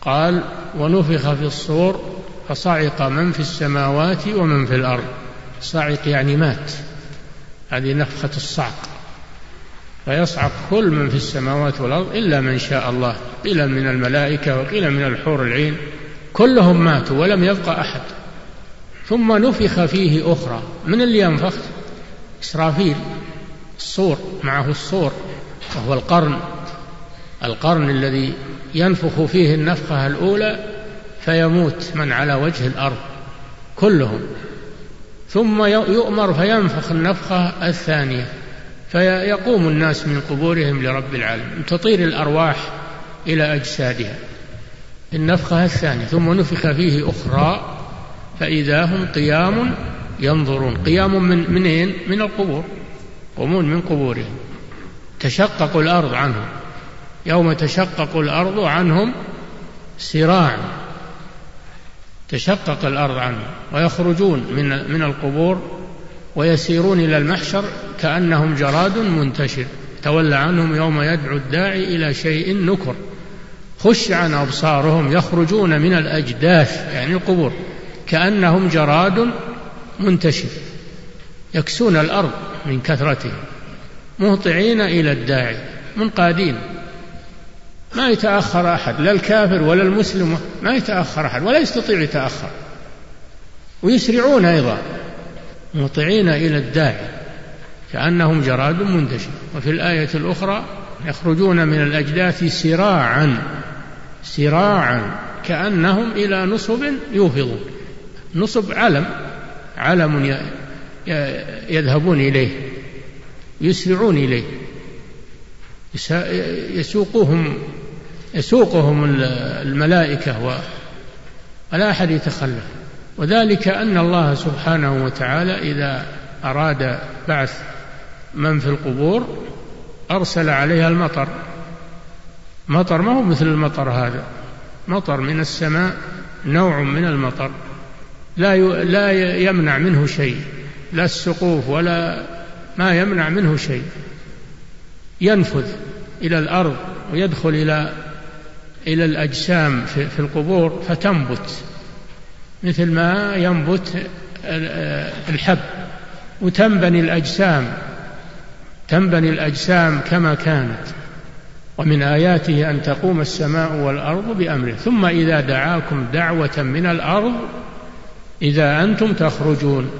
قال ونفخ في الصور فصعق من في السماوات ومن في الأرض. صعق يعني مات هذه نفخة الصعق. فيصعق كل من في السماوات والأرض إلا من شاء الله. قيل من الملائكة وقيل من الحور العين. كلهم ماتوا ولم يبقى أحد. ثم نفخ فيه أخرى. من اللي ينفخ إسرافيل. الصور. معه الصور. وهو القرن. القرن الذي ينفخ فيه النفخة الأولى فيموت من على وجه الأرض. كلهم. ثم يؤمر فينفخ النفخة الثانية. فيقوم الناس من قبورهم لرب العالمين تطير الأرواح إلى أجسادها. النفخة الثانية ثم نفخ فيه أخرى فإذا هم قيام ينظرون. قيام من منين؟ من القبور. يقومون من قبورهم. تشقق الأرض عنهم. يوم تشقق الأرض عنهم سراعا. تشقق الأرض عنهم. ويخرجون من من القبور ويسيرون إلى المحشر كأنهم جراد منتشر. تولى عنهم يوم يدعو الداعي إلى شيء نكر. خش عن أبصارهم يخرجون من الأجداث يعني القبور كأنهم جراد منتشر. يكسون الأرض من كثرتهم. مهطعين إلى الداعي منقادين. ما يتأخر أحد لا الكافر ولا المسلم ما يتأخر أحد ولا يستطيع يتأخر. ويسرعون أيضا. مطيعين إلى الداعي كأنهم جراد منتشر. وفي الآية الأخرى يخرجون من الأجداث سراعا سراعا كأنهم إلى نصب يوفضون. نصب علم علم يذهبون إليه يسرعون إليه. يسوقهم يسوقهم الملائكة ولا أحد يتخلف. وذلك أن الله سبحانه وتعالى إذا أراد بعث من في القبور أرسل عليها المطر. مطر ما هو مثل المطر هذا. مطر من السماء نوع من المطر. لا لا يمنع منه شيء. لا السقوف ولا ما يمنع منه شيء. ينفذ إلى الأرض ويدخل إلى إلى الأجسام في القبور فتنبت. مثل ما ينبت الحب. وتنبني الأجسام تنبني الأجسام كما كانت. ومن آياته أن تقوم السماء والأرض بأمره. ثم إذا دعاكم دعوة من الأرض إذا أنتم تخرجون.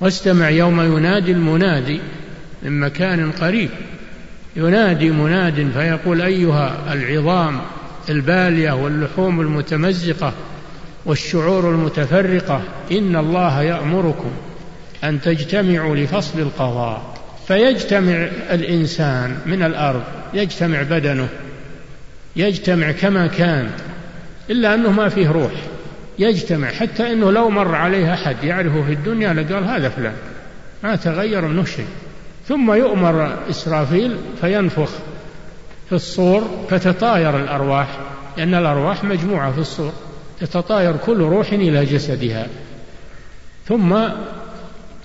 واستمع يوم ينادي المنادي من مكان قريب. ينادي مناد فيقول أيها العظام البالية واللحوم المتمزقة. والشعور المتفرقة إن الله يأمركم أن تجتمعوا لفصل القضاء. فيجتمع الإنسان من الأرض يجتمع بدنه يجتمع كما كان إلا أنه ما فيه روح. يجتمع حتى أنه لو مر عليه أحد يعرفه في الدنيا لقال هذا فلان ما تغير منه شيء. ثم يؤمر إسرافيل فينفخ في الصور فتطاير الأرواح لأن الأرواح مجموعة في الصور. تتطاير كل روح إلى جسدها. ثم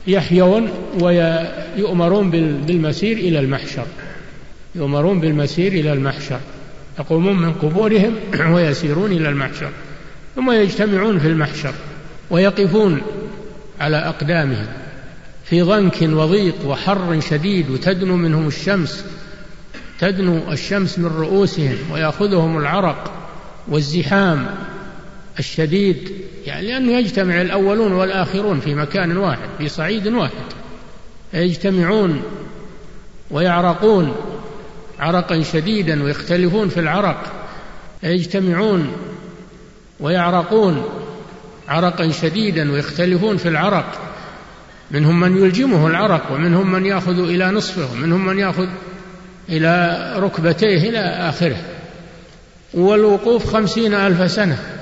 يحيون ويؤمرون بالمسير إلى المحشر. يؤمرون بالمسير إلى المحشر. يقومون من قبورهم ويسيرون إلى المحشر. ثم يجتمعون في المحشر ويقفون على أقدامهم. في ضنك وضيق وحر شديد وتدنو منهم الشمس. تدنو الشمس من رؤوسهم ويأخذهم العرق والزحام. الشديد يعني لأنه يجتمع الأولون والآخرون في مكان واحد في صعيد واحد. يجتمعون ويعرقون عرقا شديدا ويختلفون في العرق. يجتمعون ويعرقون عرقا شديدا ويختلفون في العرق. منهم من يلجمه العرق ومنهم من يأخذ إلى نصفه ومنهم من يأخذ إلى ركبتيه إلى آخره. والوقوف خمسين ألف سنة.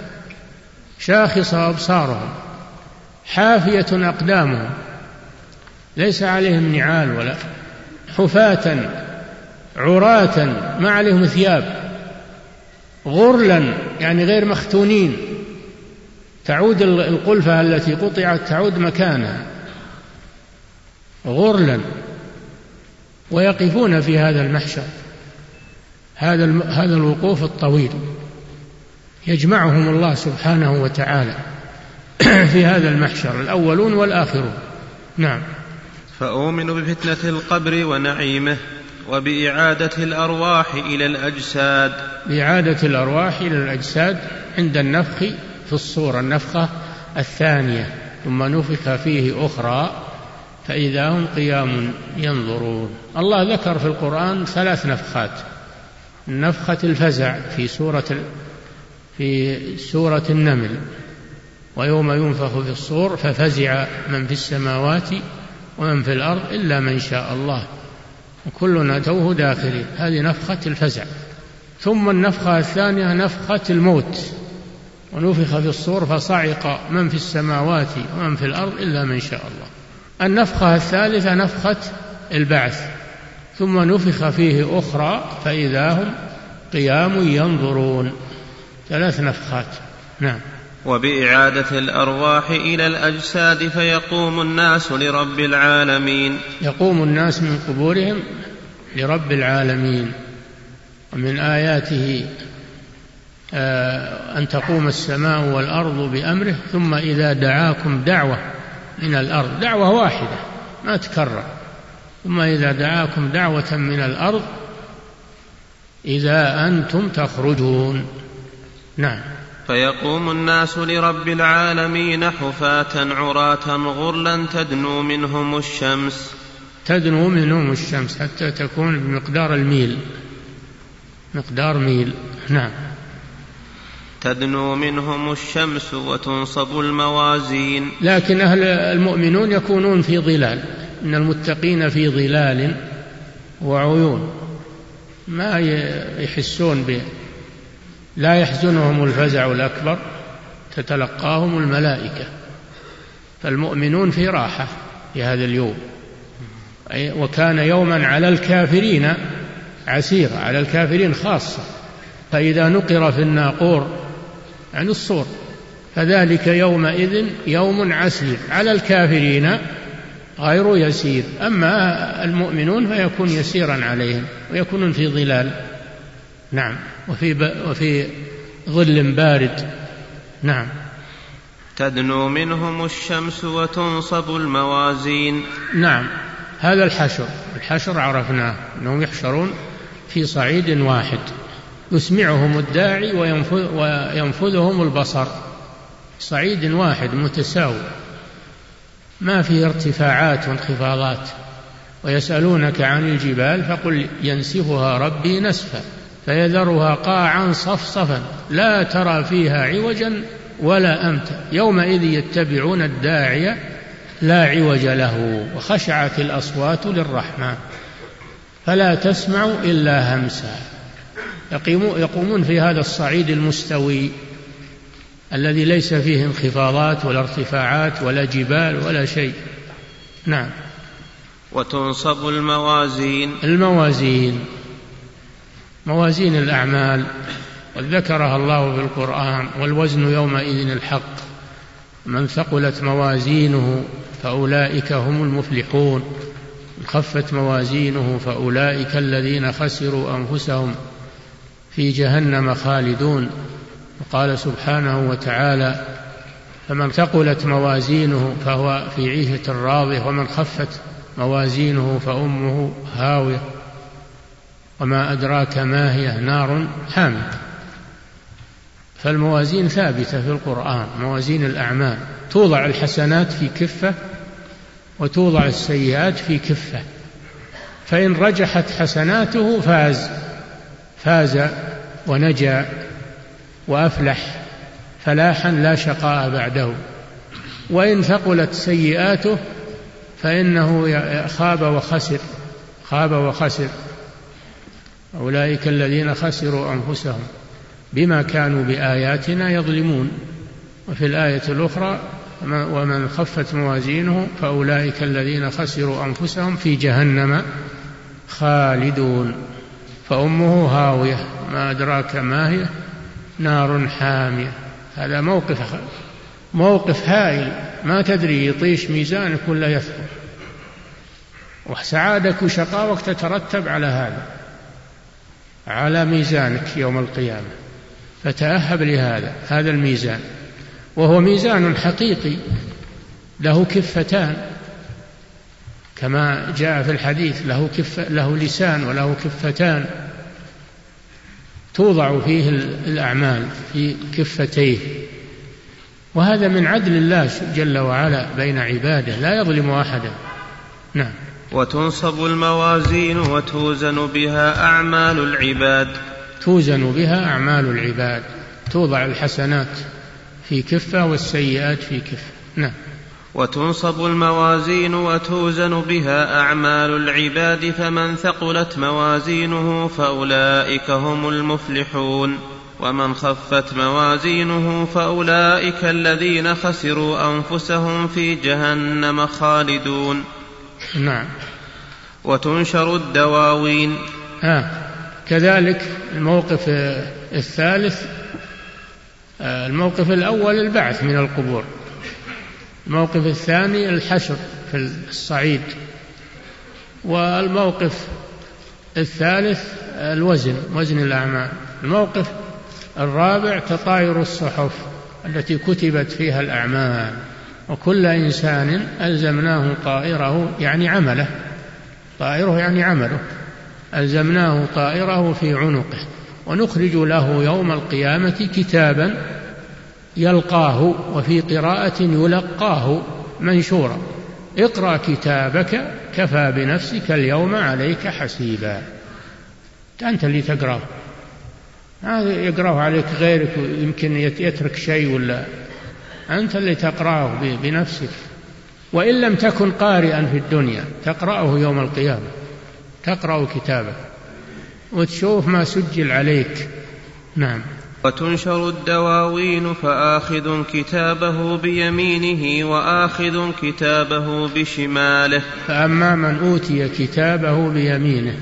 شاخصه أبصارهم حافية أقدامهم ليس عليهم نعال ولا حفاة عراة ما عليهم ثياب غرلا يعني غير مختونين تعود القلفة التي قطعت تعود مكانها غرلا ويقفون في هذا المحشر هذا هذا الوقوف الطويل. يجمعهم الله سبحانه وتعالى في هذا المحشر الأولون والآخرون. نعم. فأؤمن بفتنة القبر ونعيمه وبإعادة الأرواح إلى الأجساد. بإعادة الأرواح إلى الأجساد عند النفخ في الصورة النفخة الثانية. ثم نفخ فيه أخرى فإذا هم قيام ينظرون. الله ذكر في القرآن ثلاث نفخات. نفخة الفزع في سورة في سورة النمل ويوم ينفخ في الصور ففزع من في السماوات ومن في الأرض إلا من شاء الله. وكلنا توه داخلين. هذه نفخة الفزع. ثم النفخة الثانية نفخة الموت. ونفخ في الصور فصعق من في السماوات ومن في الأرض إلا من شاء الله. النفخة الثالثة نفخة البعث. ثم نفخ فيه أخرى فإذا هم قيام ينظرون. ثلاث نفخات نعم. وبإعادة الأرواح إلى الأجساد فيقوم الناس لرب العالمين. يقوم الناس من قبورهم لرب العالمين. ومن آياته آه، أن تقوم السماء والأرض بأمره ثم إذا دعاكم دعوة من الأرض. دعوة واحدة ما تكرر. ثم إذا دعاكم دعوة من الأرض إذا أنتم تخرجون. نعم. فيقوم الناس لرب العالمين حفاة عراة غرلا تدنو منهم الشمس. تدنو منهم الشمس حتى تكون بمقدار الميل. مقدار ميل. نعم. تدنو منهم الشمس وتنصب الموازين. لكن أهل المؤمنون يكونون في ظلال. إن المتقين في ظلال وعيون. ما يحسون به لا يحزنهم الفزع الأكبر تتلقاهم الملائكة. فالمؤمنون في راحة في هذا اليوم. وكان يوما على الكافرين عسيرا على الكافرين خاصة. فإذا نقر في الناقور عن الصور فذلك يومئذ يوم عسير على الكافرين غير يسير. أما المؤمنون فيكون يسيرا عليهم ويكونون في ظلال. نعم. وفي وفي ظل بارد. نعم. تدنو منهم الشمس وتنصب الموازين. نعم. هذا الحشر. الحشر عرفناه أنهم يحشرون في صعيد واحد. يسمعهم الداعي وينفذ وينفذهم البصر. صعيد واحد متساوي. ما فيه ارتفاعات وانخفاضات. ويسألونك عن الجبال فقل ينسفها ربي نسفا. فيذرها قاعا صفصفا لا ترى فيها عوجا ولا أمتا. يومئذ يتبعون الداعي لا عوج له وخشعت الأصوات للرحمن. فلا تسمع إلا همسا. يقومون في هذا الصعيد المستوي الذي ليس فيه انخفاضات ولا ارتفاعات ولا جبال ولا شيء. نعم. وتنصب الموازين. الموازين. موازين الأعمال وذكرها الله في القرآن والوزن يومئذ الحق. من ثقلت موازينه فأولئك هم المفلحون. خفت موازينه فأولئك الذين خسروا أنفسهم في جهنم خالدون. وقال سبحانه وتعالى فمن ثقلت موازينه فهو في عيشة راضية ومن خفت موازينه فأمه هاوية. وما أدراك ما هي نار حامية فالموازين ثابتة في القرآن موازين الأعمال. توضع الحسنات في كفة وتوضع السيئات في كفة. فإن رجحت حسناته فاز فاز ونجا وأفلح فلاحا لا شقاء بعده. وإن ثقلت سيئاته فإنه خاب وخسر خاب وخسر. أولئك الذين خسروا أنفسهم بما كانوا بآياتنا يظلمون. وفي الآية الأخرى ومن خفت موازينه فأولئك الذين خسروا أنفسهم في جهنم خالدون. فأمه هاوية ما أدراك ما هي؟ نار حامية. هذا موقف موقف هائل. ما تدري يطيش ميزانك ولا يثقل وسعادك وشقاوك تترتب على هذا. على ميزانك يوم القيامة. فتأهب لهذا هذا الميزان. وهو ميزان حقيقي له كفتان. كما جاء في الحديث له كف له لسان وله كفتان. توضع فيه الأعمال في كفتيه. وهذا من عدل الله جل وعلا بين عباده لا يظلم أحدا. نعم. وتنصب الموازين وتوزن بها أعمال العباد. توزن بها أعمال العباد. توضع الحسنات في كفة والسيئات في كفة. نعم. وتنصب الموازين وتوزن بها أعمال العباد فمن ثقلت موازينه فأولئك هم المفلحون. ومن خفت موازينه فأولئك الذين خسروا أنفسهم في جهنم خالدون. نعم. وتنشر الدواوين. آه كذلك الموقف الثالث آه الموقف الأول البعث من القبور. الموقف الثاني الحشر في الصعيد. والموقف الثالث الوزن وزن الأعمال. الموقف الرابع تطاير الصحف التي كتبت فيها الأعمال. وكل إنسان ألزمناه طائره يعني عمله. طائره يعني عمله. ألزمناه طائره في عنقه. ونخرج له يوم القيامة كتابا يلقاه وفي قراءة يلقاه منشورا. اقرأ كتابك كفى بنفسك اليوم عليك حسيبا. أنت اللي تقرأه. هذا يقرأه عليك غيرك يمكن يترك شيء ولا. أنت اللي تقرأه بنفسك. وإن لم تكن قارئا في الدنيا تقرأه يوم القيامة. تقرأ كتابك. وتشوف ما سجل عليك. نعم. وتنشر الدواوين فآخذ كتابه بيمينه وآخذ كتابه بشماله. فأما من أوتي كتابه بيمينه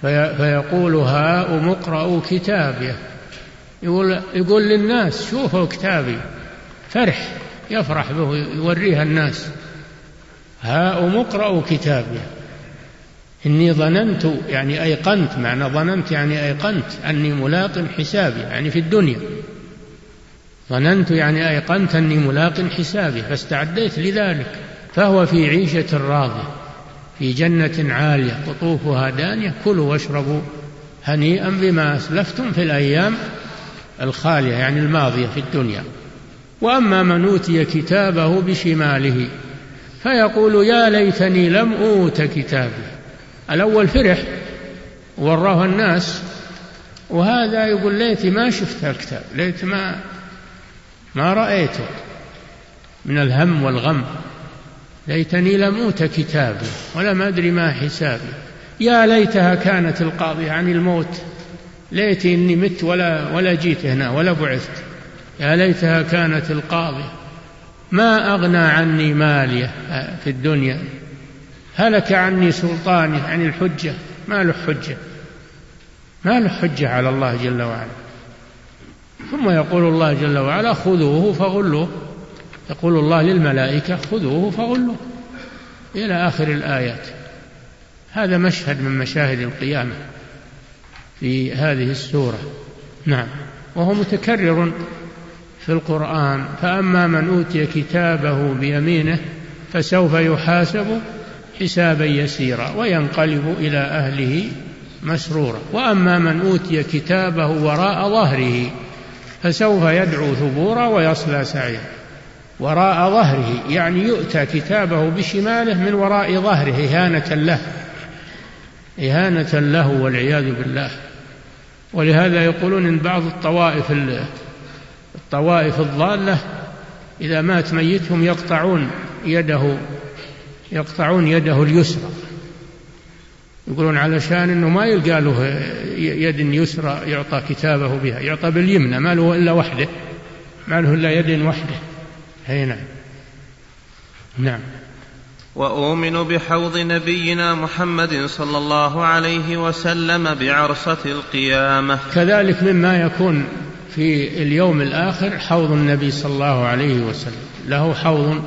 في فيقول هاؤم اقرأوا كتابيه يقول, يقول للناس شوفوا كتابي. فرح. يفرح به يوريها الناس. هاؤم اقرأوا كتابيه إني ظننت يعني أيقنت معنى ظننت يعني أيقنت أني ملاق حسابي يعني في الدنيا. ظننت يعني أيقنت أني ملاق حسابي فاستعديت لذلك. فهو في عيشة راضية في جنة عالية قطوفها دانية كلوا واشربوا هنيئا بما أسلفتم في الأيام الخالية يعني الماضية في الدنيا. وأما من أوتي كتابه بشماله فيقول يا ليتني لم أوت كتابي. الأول فرح وراه الناس وهذا يقول ليتي ما شفت الكتاب ليت ما ما رأيته من الهم والغم. ليتني لم أوت كتابي ولم أدري ما حسابي. يا ليتها كانت القاضية عن الموت ليتي إني مت ولا ولا جيت هنا ولا بعثت. يا ليتها كانت القاضية ما أغنى عني مالية في الدنيا. هلك عني سلطاني عن الحجة. ما له حجة. ما له حجة على الله جل وعلا. ثم يقول الله جل وعلا خذوه فغلوه. يقول الله للملائكة خذوه فغلوه. إلى آخر الآيات. هذا مشهد من مشاهد القيامة في هذه السورة. نعم. وهو متكرر في القرآن فأما من أوتي كتابه بيمينه فسوف يحاسب حسابا يسيرا وينقلب إلى أهله مسرورا. وأما من أوتي كتابه وراء ظهره فسوف يدعو ثبورا ويصلى سعيرا. وراء ظهره يعني يؤتى كتابه بشماله من وراء ظهره إهانة له إهانة له والعياذ بالله. ولهذا يقولون إن بعض الطوائف الطوائف الضالة إذا مات ميتهم يقطعون يده يقطعون يده اليسرى. يقولون علشان إنه ما يلقى له يد يسرى يعطى كتابه بها يعطى باليمنى ما له إلا وحده. ما له إلا يد وحده. اي نعم. نعم. وأؤمن بحوض نبينا محمد صلى الله عليه وسلم بعرصة القيامة. كذلك مما يكون في اليوم الآخر حوض النبي صلى الله عليه وسلم. له حوض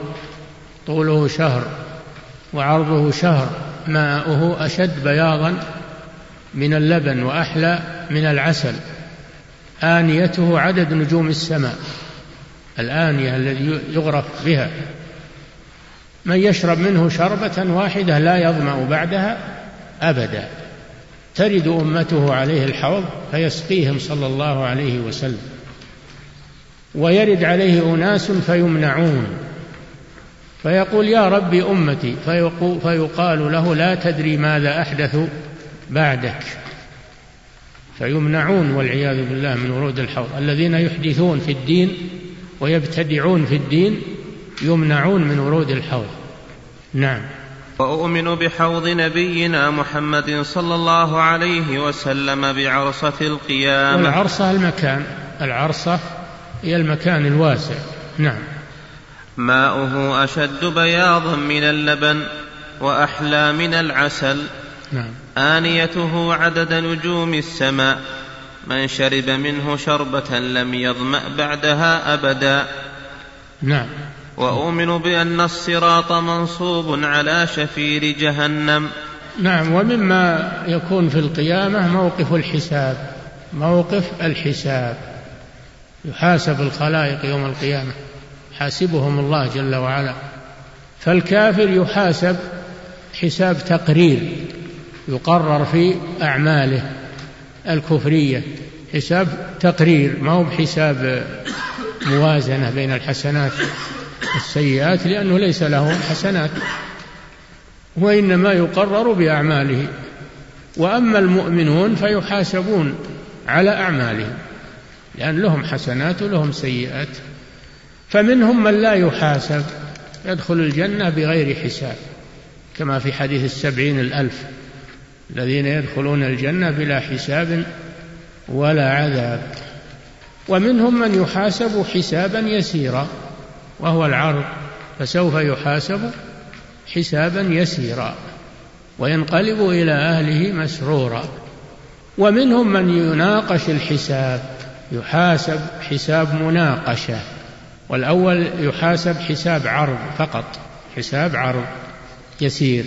طوله شهر وعرضه شهر ماؤه أشد بياضا من اللبن وأحلى من العسل. آنيته عدد نجوم السماء الآنية الذي يغرف بها. من يشرب منه شربة واحدة لا يظمأ بعدها أبدا. ترد أمته عليه الحوض فيسقيهم صلى الله عليه وسلم. ويرد عليه أناس فيمنعون. فيقول يا ربي أمتي فيقال له لا تدري ماذا أحدثوا بعدك. فيمنعون والعياذ بالله من ورود الحوض. الذين يحدثون في الدين ويبتدعون في الدين يمنعون من ورود الحوض. نعم. واؤمن بحوض نبينا محمد صلى الله عليه وسلم بعرصة القيامة. والعرصة المكان العرصة هي المكان الواسع. نعم. ماؤه أشد بياضا من اللبن وأحلى من العسل. نعم. آنيته عدد نجوم السماء. من شرب منه شربة لم يظمأ بعدها أبدا. نعم. وأؤمن بأن الصراط منصوب على شفير جهنم. نعم ومما يكون في القيامة موقف الحساب موقف الحساب. يحاسب الخلائق يوم القيامة يحاسبهم الله جل وعلا. فالكافر يحاسب حساب تقرير يقرر في أعماله الكفرية. حساب تقرير ما هو بحساب موازنة بين الحسنات. والسيئات لأنه ليس له حسنات وإنما يقرر بأعماله. وأما المؤمنون فيحاسبون على أعمالهم لأن لهم حسنات ولهم سيئات. فمنهم من لا يحاسب يدخل الجنة بغير حساب كما في حديث السبعين الألف الذين يدخلون الجنة بلا حساب ولا عذاب. ومنهم من يحاسب حسابا يسيرا وهو العرض فسوف يحاسب حسابا يسيرا وينقلب إلى أهله مسرورا. ومنهم من يناقش الحساب يحاسب حساب مناقشة والأول يحاسب حساب عرض فقط حساب عرض يسير.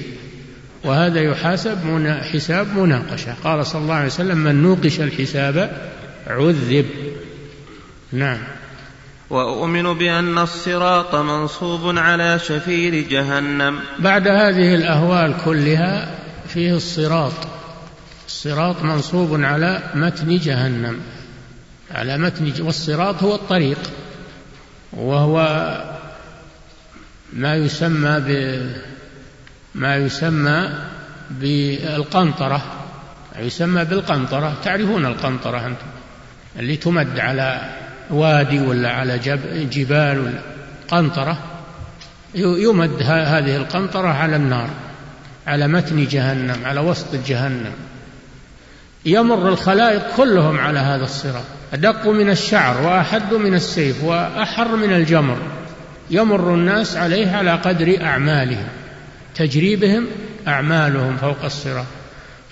وهذا يحاسب حساب مناقشة. قال صلى الله عليه وسلم من نوقش الحساب عذب. نعم. وأؤمن بأن الصراط منصوب على شفير جهنم. بعد هذه الأهوال كلها فيه الصراط. الصراط منصوب على متن جهنم. على متن والصراط هو الطريق. وهو ما يسمى ب ما يسمى بالقنطرة. يسمى بالقنطرة. تعرفون القنطرة أنتم؟ اللي تمد على وادي ولا على جبال ولا قنطرة يمد هذه القنطرة على النار على متن جهنم على وسط جهنم. يمر الخلائق كلهم على هذا الصراط. أدق من الشعر وأحد من السيف وأحر من الجمر. يمر الناس عليه على قدر أعمالهم تجري بهم أعمالهم فوق الصراط.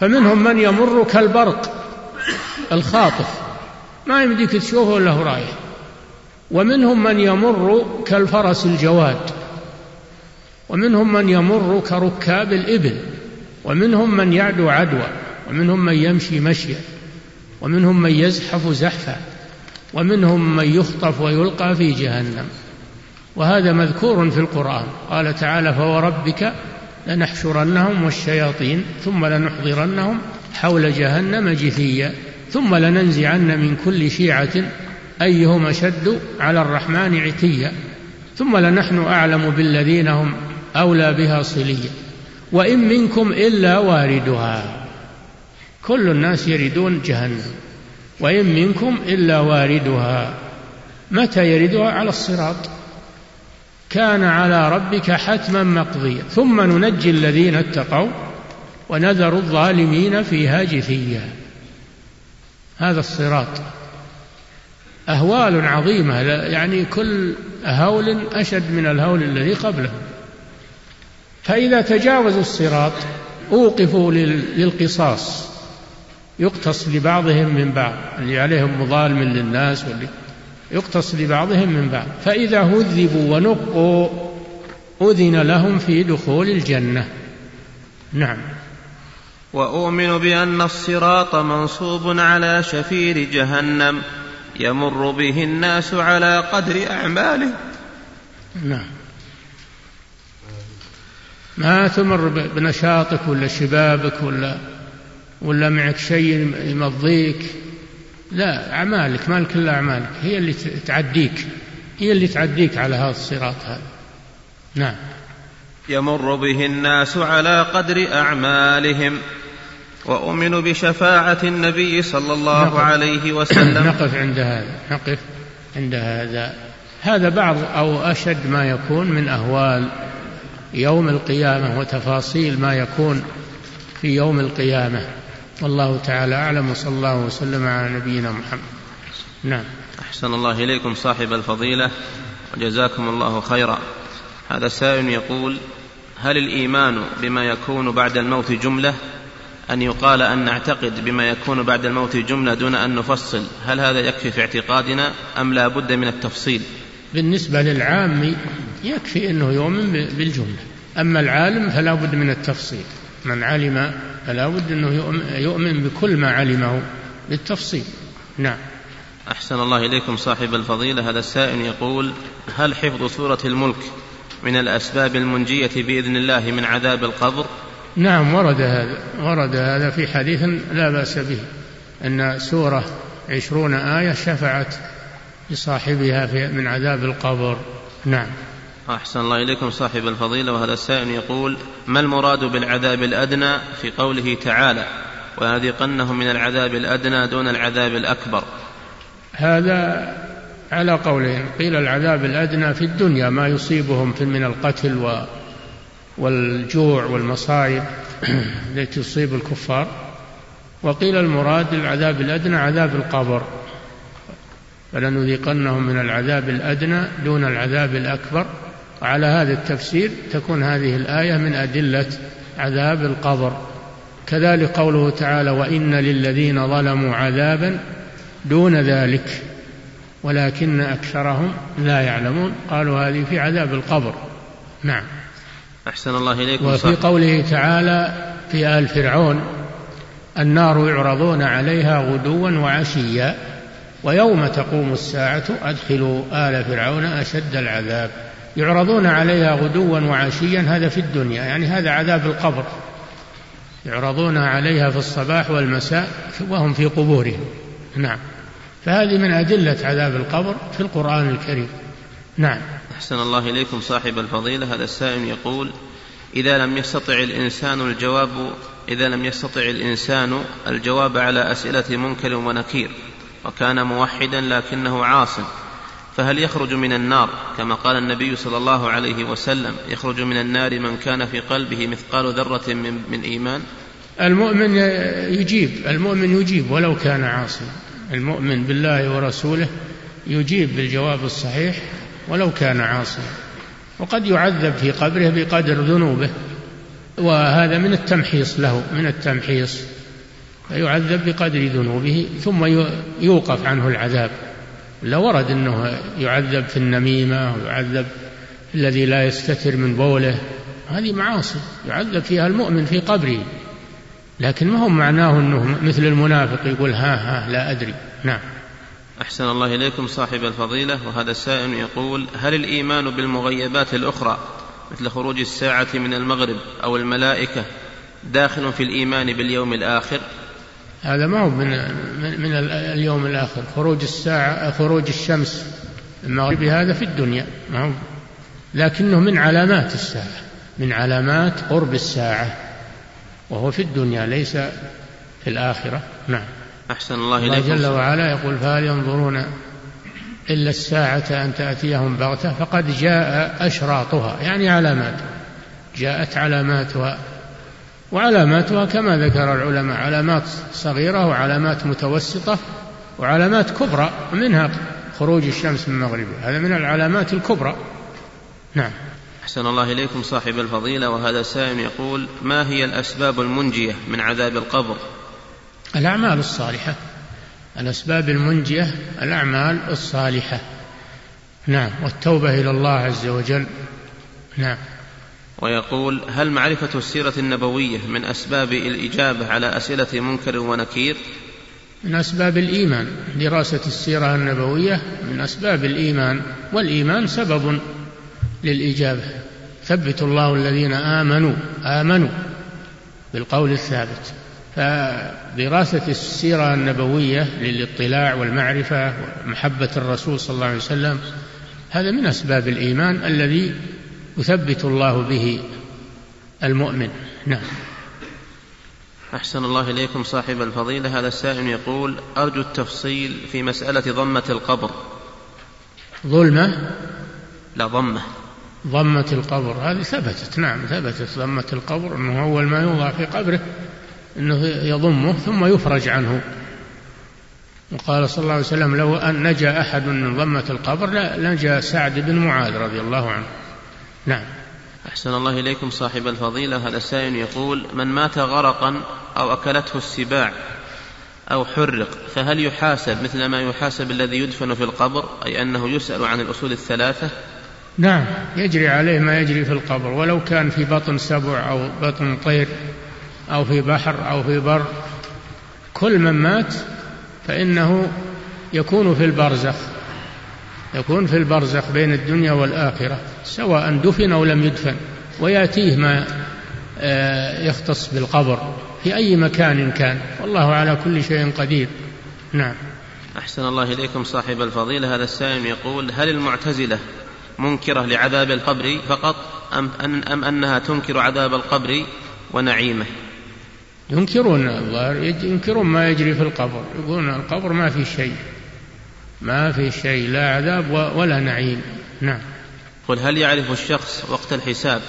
فمنهم من يمر كالبرق الخاطف. ما يمديك تشوفه إلا هو رايح. ومنهم من يمر كالفرس الجواد. ومنهم من يمر كركاب الإبل. ومنهم من يعدو عدوى. ومنهم من يمشي مشيا. ومنهم من يزحف زحفا. ومنهم من يخطف ويلقى في جهنم. وهذا مذكور في القرآن. قال تعالى فوربك لنحشرنهم والشياطين ثم لنحضرنهم حول جهنم جثيا. ثم لننزعن من كل شيعة أيهم أشد على الرحمن عتيا. ثم لنحن أعلم بالذين هم أولى بها صليا. وإن منكم إلا واردها. كل الناس يردون جهنم. وإن منكم إلا واردها. متى يردها؟ على الصراط. كان على ربك حتما مقضيا. ثم ننجي الذين اتقوا ونذر الظالمين فيها جثيا. هذا الصراط. أهوال عظيمة يعني كل هول أشد من الهول الذي قبله. فإذا تجاوزوا الصراط أوقفوا للقصاص. يقتص لبعضهم من بعض اللي عليهم مظالم للناس واللي يقتص لبعضهم من بعض. فإذا هذبوا ونقوا أذن لهم في دخول الجنة. نعم. وأؤمن بأن الصراط منصوب على شفير جهنم يمر به الناس على قدر أعماله نعم. ما تمر بنشاطك ولا شبابك ولا ولا معك شيء يمضيك؟ لا أعمالك ما لك إلا أعمالك. هي اللي تعديك. هي اللي تعديك على هذا الصراط هذا. نعم. يمر به الناس على قدر أعمالهم. وأؤمن بشفاعة النبي صلى الله نقف. عليه وسلم. نقف عند هذا. نقف عند هذا. هذا بعض أو أشد ما يكون من أهوال يوم القيامة وتفاصيل ما يكون في يوم القيامة. والله تعالى أعلم وصلى الله وسلم على نبينا محمد. نعم. أحسن الله إليكم صاحب الفضيلة وجزاكم الله خيرا. هذا سائل يقول هل الإيمان بما يكون بعد الموت جملة؟ أن يقال أن نعتقد بما يكون بعد الموت جملة دون أن نفصل. هل هذا يكفي في اعتقادنا أم لا بد من التفصيل؟ بالنسبة للعام يكفي أنه يؤمن بالجملة. أما العالم فلا بد من التفصيل. من علم فلا بد أنه يؤمن بكل ما علمه بالتفصيل. نعم. أحسن الله إليكم صاحب الفضيلة. هذا السائل يقول هل حفظ سورة الملك من الأسباب المنجية بإذن الله من عذاب القبر؟ نعم ورد هذا ورد هذا في حديث لا بأس به أن سورة عشرون آية شفعت لصاحبها في من عذاب القبر. نعم. أحسن الله إليكم صاحب الفضيلة وهذا السائل يقول ما المراد بالعذاب الأدنى في قوله تعالى؟ ويذيقنهم من العذاب الأدنى دون العذاب الأكبر. هذا على قولين قيل العذاب الأدنى في الدنيا ما يصيبهم من القتل و والجوع والمصائب التي تصيب الكفار. وقيل المراد العذاب الأدنى عذاب القبر. فلنذيقنهم من العذاب الأدنى دون العذاب الأكبر. وعلى هذا التفسير تكون هذه الآية من أدلة عذاب القبر. كذلك قوله تعالى وإن للذين ظلموا عذابا دون ذلك ولكن أكثرهم لا يعلمون. قالوا هذه في عذاب القبر. نعم. أحسن الله إليكم وفي قوله تعالى في آل فرعون النار يعرضون عليها غدوا وعشيا ويوم تقوم الساعة أدخلوا آل فرعون أشد العذاب. يعرضون عليها غدوا وعشيا هذا في الدنيا يعني هذا عذاب القبر. يعرضون عليها في الصباح والمساء وهم في قبورهم. نعم. فهذه من أدلة عذاب القبر في القرآن الكريم. نعم. أحسن الله إليكم صاحب الفضيلة. هذا السائل يقول إذا لم يستطع الإنسان الجواب إذا لم يستطع الإنسان الجواب على أسئلة منكر ونكير وكان موحدا لكنه عاص فهل يخرج من النار؟ كما قال النبي صلى الله عليه وسلم يخرج من النار من كان في قلبه مثقال ذرة من, من إيمان؟ المؤمن يجيب المؤمن يجيب ولو كان عاصيا المؤمن بالله ورسوله يجيب بالجواب الصحيح ولو كان عاصيا. وقد يعذب في قبره بقدر ذنوبه وهذا من التمحيص له من التمحيص. فيعذب بقدر ذنوبه ثم يوقف عنه العذاب. لا ورد إنه يعذب في النميمة ويعذب الذي لا يستتر من بوله. هذه معاصي يعذب فيها المؤمن في قبره. لكن ما هو معناه إنه مثل المنافق يقول ها ها لا أدري. نعم. أحسن الله إليكم صاحب الفضيلة وهذا السائل يقول هل الإيمان بالمغيبات الأخرى مثل خروج الساعة من المغرب أو الملائكة داخل في الإيمان باليوم الآخر؟ هذا ما هو من, من اليوم الآخر. خروج الساعة خروج الشمس المغرب هذا في الدنيا ما هو. لكنه من علامات الساعة من علامات قرب الساعة وهو في الدنيا ليس في الآخرة. نعم. أحسن الله إليكم. الله جل وعلا يقول فهل ينظرون إلا الساعة أن تأتيهم بغتة؟ فقد جاء أشراطها يعني علامات. جاءت علاماتها وعلاماتها كما ذكر العلماء علامات صغيرة وعلامات متوسطة وعلامات كبرى منها خروج الشمس من مغربها. هذا من العلامات الكبرى. نعم. أحسن الله إليكم صاحب الفضيلة وهذا سائل يقول ما هي الأسباب المنجية من عذاب القبر؟ الأعمال الصالحة. الأسباب المنجية الأعمال الصالحة. نعم والتوبة إلى الله عز وجل. نعم. ويقول هل معرفة السيرة النبوية من أسباب الإجابة على أسئلة منكر ونكير؟ من أسباب الإيمان. دراسة السيرة النبوية من أسباب الإيمان والإيمان سبب للإجابة. ثبت الله الذين آمنوا آمنوا بالقول الثابت. فدراسة السيرة النبوية للاطلاع والمعرفة ومحبة الرسول صلى الله عليه وسلم هذا من أسباب الإيمان الذي يثبت الله به المؤمن. نعم. أحسن الله إليكم صاحب الفضيلة. هذا السائل يقول أرجو التفصيل في مسألة ضمة القبر. ظلمة؟ لا ضمة. ضمة القبر هذه ثبتت. نعم ثبتت ضمة القبر أنه أول ما يوضع في قبره. أنه يضمه ثم يفرج عنه. وقال صلى الله عليه وسلم لو أن نجا أحد من ضمة القبر لنجا سعد بن معاذ رضي الله عنه. نعم. أحسن الله إليكم صاحب الفضيلة. هذا السائل يقول من مات غرقا أو أكلته السباع أو حرق فهل يحاسب مثل ما يحاسب الذي يدفن في القبر؟ أي أنه يسأل عن الأصول الثلاثة؟ نعم. يجري عليه ما يجري في القبر ولو كان في بطن سبع أو بطن طير. أو في بحر أو في بر كل من مات فإنه يكون في البرزخ يكون في البرزخ بين الدنيا والآخرة سواء دفن أو لم يدفن ويأتيه ما آه، يختص بالقبر في أي مكان كان. والله على كل شيء قدير. نعم. أحسن الله إليكم صاحب الفضيلة. هذا السائل يقول هل المعتزلة منكرة لعذاب القبر فقط أم, أم أنها تنكر عذاب القبر ونعيمه؟ ينكرون الظاهر ينكرون ما يجري في القبر. يقولون القبر ما في شيء. ما في شيء لا عذاب ولا نعيم. نعم. قل هل يعرف الشخص وقت الحساب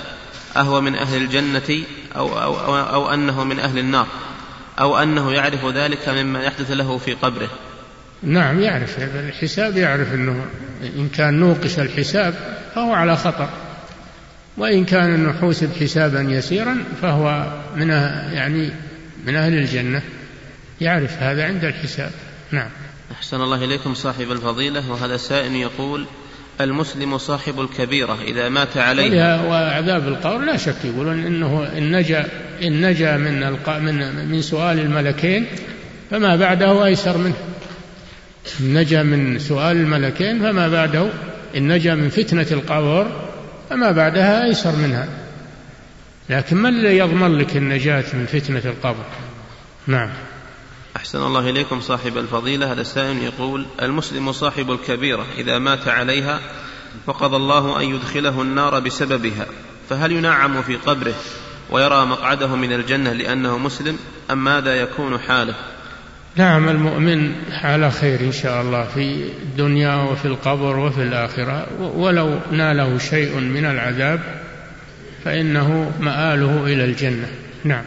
أهو من أهل الجنة أو, أو, أو, أو أنه من أهل النار؟ أو أنه يعرف ذلك مما يحدث له في قبره؟ نعم يعرف. الحساب يعرف أنه إن كان نوقش الحساب فهو على خطر. وإن كان أنه حوسب حسابا يسيرا فهو من يعني من أهل الجنة يعرف هذا عند الحساب. نعم. أحسن الله إليكم صاحب الفضيلة وهذا سائل يقول المسلم صاحب الكبيرة إذا مات عليها. وعذاب القبر لا شك يقولون إنه إن نجا إن نجا من من من سؤال الملكين فما بعده أيسر منه. إن نجا من سؤال الملكين فما بعده إن نجا من فتنة القبر فما بعدها أيسر منها. لكن من الذي يضمن لك النجاة من فتنة القبر؟ نعم. أحسن الله إليكم صاحب الفضيلة. هذا السائل يقول المسلم صاحب الكبيرة إذا مات عليها وقضى الله أن يدخله النار بسببها فهل ينعم في قبره ويرى مقعده من الجنة لأنه مسلم أم ماذا يكون حاله؟ نعم المؤمن على خير إن شاء الله في الدنيا وفي القبر وفي الآخرة ولو ناله شيء من العذاب فإنه مآله إلى الجنة. نعم.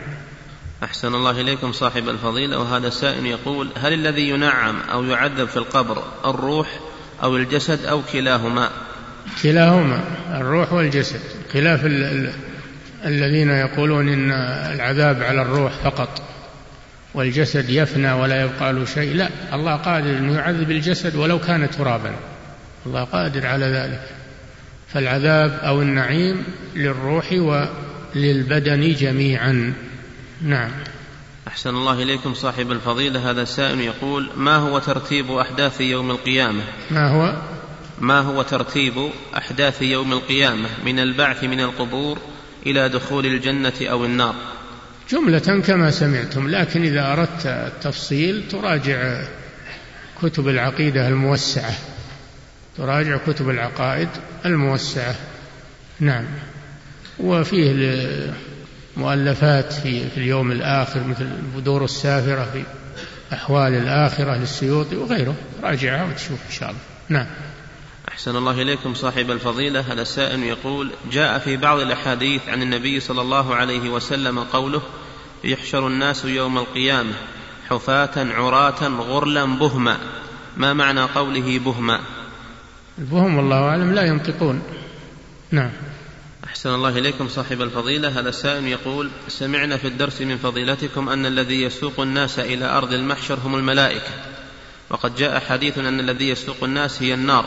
أحسن الله إليكم صاحب الفضيلة وهذا سائل يقول هل الذي ينعم أو يعذب في القبر الروح أو الجسد أو كلاهما؟ كلاهما الروح والجسد. خلاف الذين يقولون إن العذاب على الروح فقط والجسد يفنى ولا يبقى له شيء. لا الله قادر أن يعذب الجسد ولو كان ترابا. الله قادر على ذلك. فالعذاب أو النعيم للروح وللبدن جميعا. نعم. أحسن الله إليكم صاحب الفضيلة. هذا سائل يقول ما هو ترتيب أحداث يوم القيامة؟ ما هو؟ ما هو ترتيب أحداث يوم القيامة من البعث من القبور إلى دخول الجنة أو النار؟ جملة كما سمعتم لكن إذا أردت التفصيل تراجع كتب العقيدة الموسعة. تراجع كتب العقائد الموسعة. نعم. وفيه مؤلفات في, في اليوم الآخر مثل البدور السافرة في أحوال الآخرة للسيوطي وغيره. راجعها وتشوف إن شاء الله. نعم. أحسن الله إليكم صاحب الفضيلة. هذا السائل يقول جاء في بعض الأحاديث عن النبي صلى الله عليه وسلم قوله يحشر الناس يوم القيامة حفاة عراة غرلا بهما. ما معنى قوله بهما؟ البهم والله أعلم لا ينطقون. نعم. أحسن الله إليكم صاحب الفضيلة. هذا السائل يقول سمعنا في الدرس من فضيلتكم أن الذي يسوق الناس إلى أرض المحشر هم الملائكة. وقد جاء حديث أن الذي يسوق الناس هي النار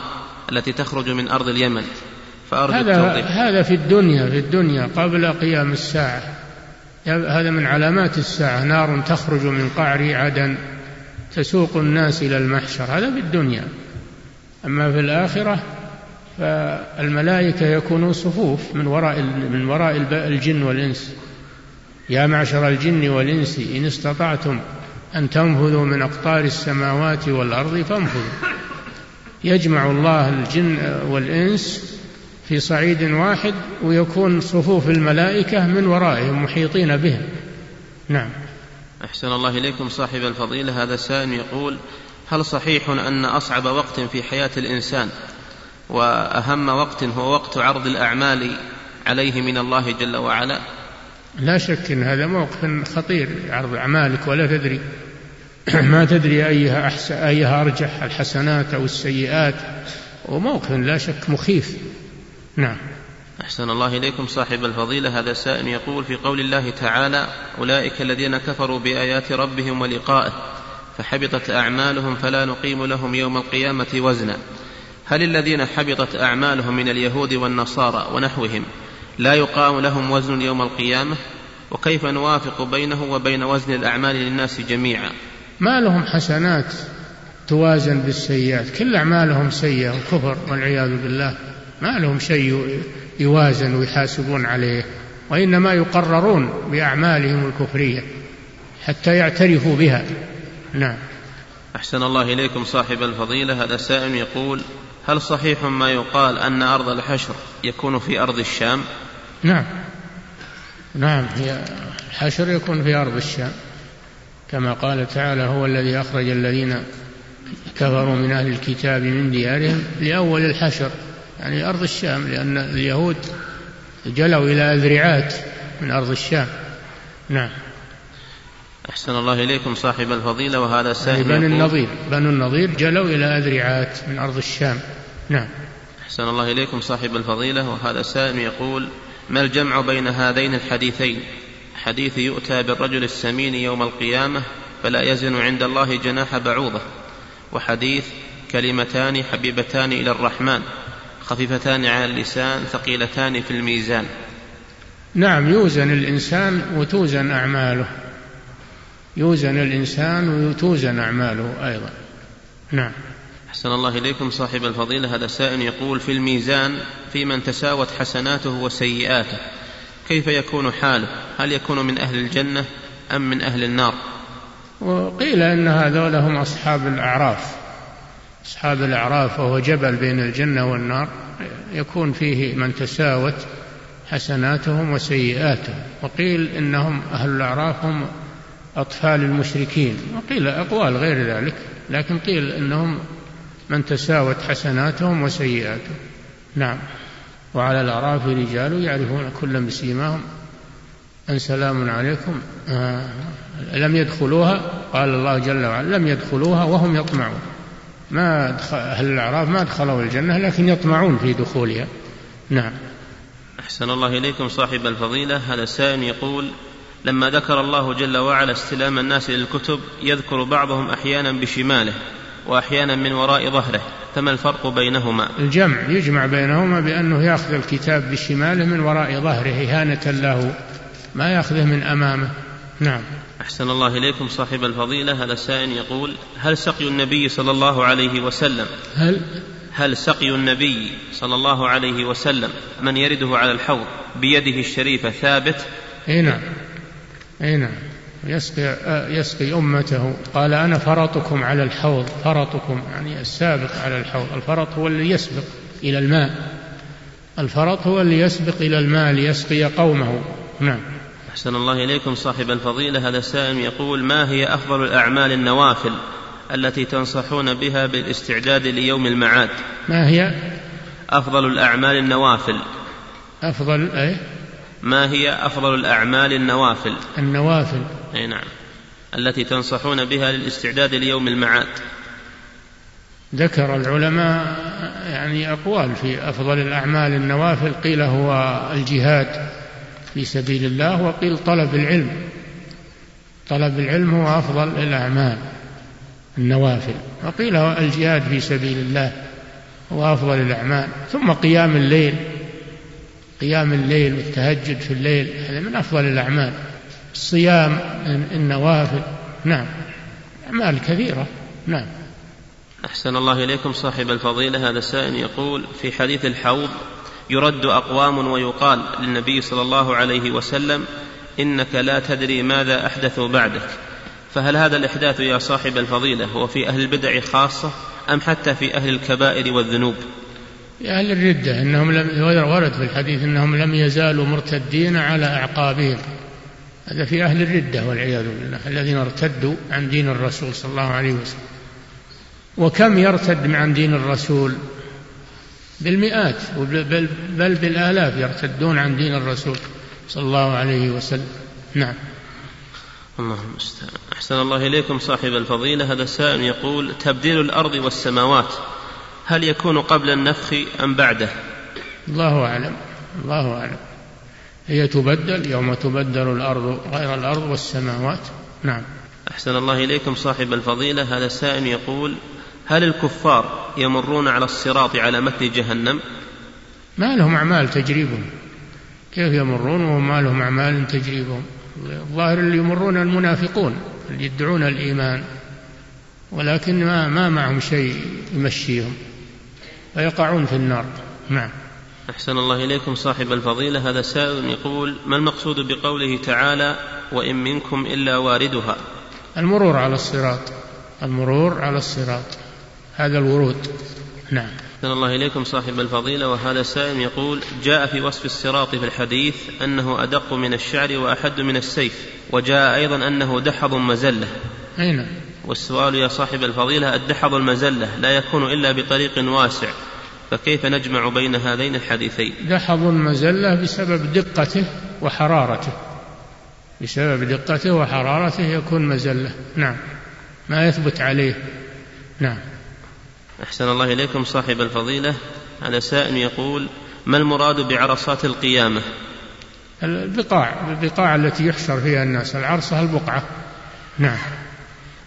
التي تخرج من أرض اليمن. فأرجو هذا هذا في الدنيا في الدنيا قبل قيام الساعة. هذا من علامات الساعة. نار تخرج من قعر عدن تسوق الناس إلى المحشر. هذا في الدنيا. أما في الآخرة فالملائكة يكونون صفوف من وراء من وراء الجن والإنس. يا معشر الجن والإنس إن استطعتم أن تنفذوا من أقطار السماوات والأرض فانفذوا. يجمع الله الجن والإنس في صعيد واحد ويكون صفوف الملائكة من ورائهم محيطين بهم. نعم. أحسن الله إليكم صاحب الفضيلة. هذا السائل يقول هل صحيح أن أصعب وقت في حياة الإنسان وأهم وقت هو وقت عرض الأعمال عليه من الله جل وعلا؟ لا شك أن هذا موقف خطير عرض أعمالك ولا تدري. ما تدري أيها أحسن أيها أرجح الحسنات أو السيئات. وموقف لا شك مخيف. نعم. أحسن الله إليكم صاحب الفضيلة. هذا سائل يقول في قول الله تعالى أولئك الذين كفروا بآيات ربهم ولقائه. فحبطت أعمالهم فلا نقيم لهم يوم القيامة وزنا. هل الذين حبطت أعمالهم من اليهود والنصارى ونحوهم لا يقام لهم وزن يوم القيامة؟ وكيف نوافق بينه وبين وزن الأعمال للناس جميعا؟ ما لهم حسنات توازن بالسيئات. كل أعمالهم سيئة وكفر والعياذ بالله. ما لهم شيء يوازن ويحاسبون عليه. وإنما يقررون بأعمالهم الكفرية حتى يعترفوا بها. نعم. أحسن الله إليكم صاحب الفضيلة. هذا سائل يقول هل صحيح ما يقال أن أرض الحشر يكون في أرض الشام؟ نعم. نعم هي الحشر يكون في أرض الشام. كما قال تعالى هو الذي أخرج الذين كفروا من أهل الكتاب من ديارهم لأول الحشر. يعني أرض الشام لأن اليهود جلوا إلى أذرعات من أرض الشام. نعم. أحسن الله إليكم صاحب الفضيلة وهذا سائل يعني بني النظير بنو النظير جلوا إلى أذرعات من أرض الشام. نعم. أحسن الله إليكم صاحب الفضيلة وهذا سائل يقول ما الجمع بين هذين الحديثين؟ حديث يؤتى بالرجل السمين يوم القيامة فلا يزن عند الله جناح بعوضة. وحديث كلمتان حبيبتان إلى الرحمن خفيفتان على اللسان ثقيلتان في الميزان. نعم يوزن الإنسان وتوزن أعماله. يوزن الإنسان وتوزن أعماله أيضا. نعم. أحسن الله إليكم صاحب الفضيلة. هذا سائل يقول في الميزان في من تساوت حسناته وسيئاته كيف يكون حاله؟ هل يكون من أهل الجنة أم من أهل النار؟ وقيل أن هذول هم أصحاب الأعراف. أصحاب الأعراف وهو جبل بين الجنة والنار يكون فيه من تساوت حسناتهم وسيئاتهم. وقيل إنهم أهل الأعراف هم أطفال المشركين وقيل أقوال غير ذلك لكن قيل إنهم من تساوت حسناتهم وسيئاتهم. نعم. وعلى الأعراف رجال يعرفون كلا بسيماهم. أن سلام عليكم. آه لم يدخلوها قال الله جل وعلا لم يدخلوها وهم يطمعون. ما أهل الأعراف ما دخلوا الجنة لكن يطمعون في دخولها. نعم. أحسن الله إليكم صاحب الفضيلة. هذا سائل يقول لما ذكر الله جل وعلا استلام الناس للكتب يذكر بعضهم أحيانا بشماله وأحيانا من وراء ظهره فما الفرق بينهما؟ الجمع يجمع بينهما بأنه يأخذ الكتاب بشماله من وراء ظهره إهانة له ما يأخذه من أمامه. نعم. أحسن الله إليكم صاحب الفضيلة هذا سائل يقول هل سقي النبي صلى الله عليه وسلم؟ هل؟ هل سقي النبي صلى الله عليه وسلم من يرده على الحوض بيده الشريفة ثابت؟ اي نعم. أي نعم. يسقي يسقي أمته. قال أنا فرطكم على الحوض فرطكم يعني السابق على الحوض. الفرط هو اللي يسبق إلى الماء. الفرط هو اللي يسبق إلى الماء ليسقي قومه. نعم. أحسن الله إليكم صاحب الفضيلة. هذا السائل يقول ما هي أفضل الأعمال النوافل التي تنصحون بها بالاستعداد ليوم المعاد؟ ما هي؟ أفضل الأعمال النوافل. أفضل أي؟ ما هي أفضل الأعمال النوافل؟ النوافل. أي نعم. التي تنصحون بها للاستعداد ليوم المعاد. ذكر العلماء يعني أقوال في أفضل الأعمال النوافل. قيل هو الجهاد في سبيل الله وقيل طلب العلم. طلب العلم هو أفضل الأعمال النوافل. وقيل الجهاد في سبيل الله هو أفضل الأعمال. ثم قيام الليل. قيام الليل والتهجد في الليل هذا من أفضل الأعمال. الصيام النوافل نعم. أعمال كثيرة. نعم. أحسن الله إليكم صاحب الفضيلة. هذا سائل يقول في حديث الحوض يرد أقوام ويقال للنبي صلى الله عليه وسلم إنك لا تدري ماذا أحدثوا بعدك. فهل هذا الإحداث يا صاحب الفضيلة هو في أهل البدع خاصة أم حتى في أهل الكبائر والذنوب؟ في أهل الردة إنهم لم ورد في الحديث إنهم لم يزالوا مرتدين على أعقابهم. هذا في أهل الردة والعياذ بالله الذين ارتدوا عن دين الرسول صلى الله عليه وسلم. وكم يرتد عن دين الرسول؟ بالمئات بل, بل بالآلاف يرتدون عن دين الرسول صلى الله عليه وسلم. نعم. اللهم المستعان أحسن الله إليكم صاحب الفضيلة. هذا سائل يقول تبديل الأرض والسماوات. هل يكون قبل النفخ أم بعده؟ الله أعلم الله أعلم. هي تبدل يوم تبدل الأرض غير الأرض والسماوات. نعم. أحسن الله إليكم صاحب الفضيلة. هذا سائل يقول هل الكفار يمرون على الصراط على متن جهنم؟ ما لهم أعمال تجريبهم. كيف يمرون وهم ما لهم أعمال تجريبهم؟ الظاهر اللي يمرون المنافقون اللي يدعون الإيمان ولكن ما, ما معهم شيء يمشيهم. فيقعون في النار. نعم. أحسن الله إليكم صاحب الفضيلة. هذا سائل يقول ما المقصود بقوله تعالى وإن منكم إلا واردها؟ المرور على الصراط. المرور على الصراط. هذا الورود. نعم. أحسن الله إليكم صاحب الفضيلة. وهذا سائل يقول جاء في وصف الصراط في الحديث أنه أدق من الشعر وأحد من السيف وجاء أيضا أنه دحض مزلة. أين؟ نعم. والسؤال يا صاحب الفضيلة الدحض المزلة لا يكون إلا بطريق واسع فكيف نجمع بين هذين الحديثين؟ دحض المزلة بسبب دقته وحرارته بسبب دقته وحرارته يكون مزلة نعم ما يثبت عليه نعم. أحسن الله إليكم صاحب الفضيلة. على سائل يقول ما المراد بعرصات القيامة؟ البقاع البقاع التي يحشر فيها الناس العرصة البقعة نعم.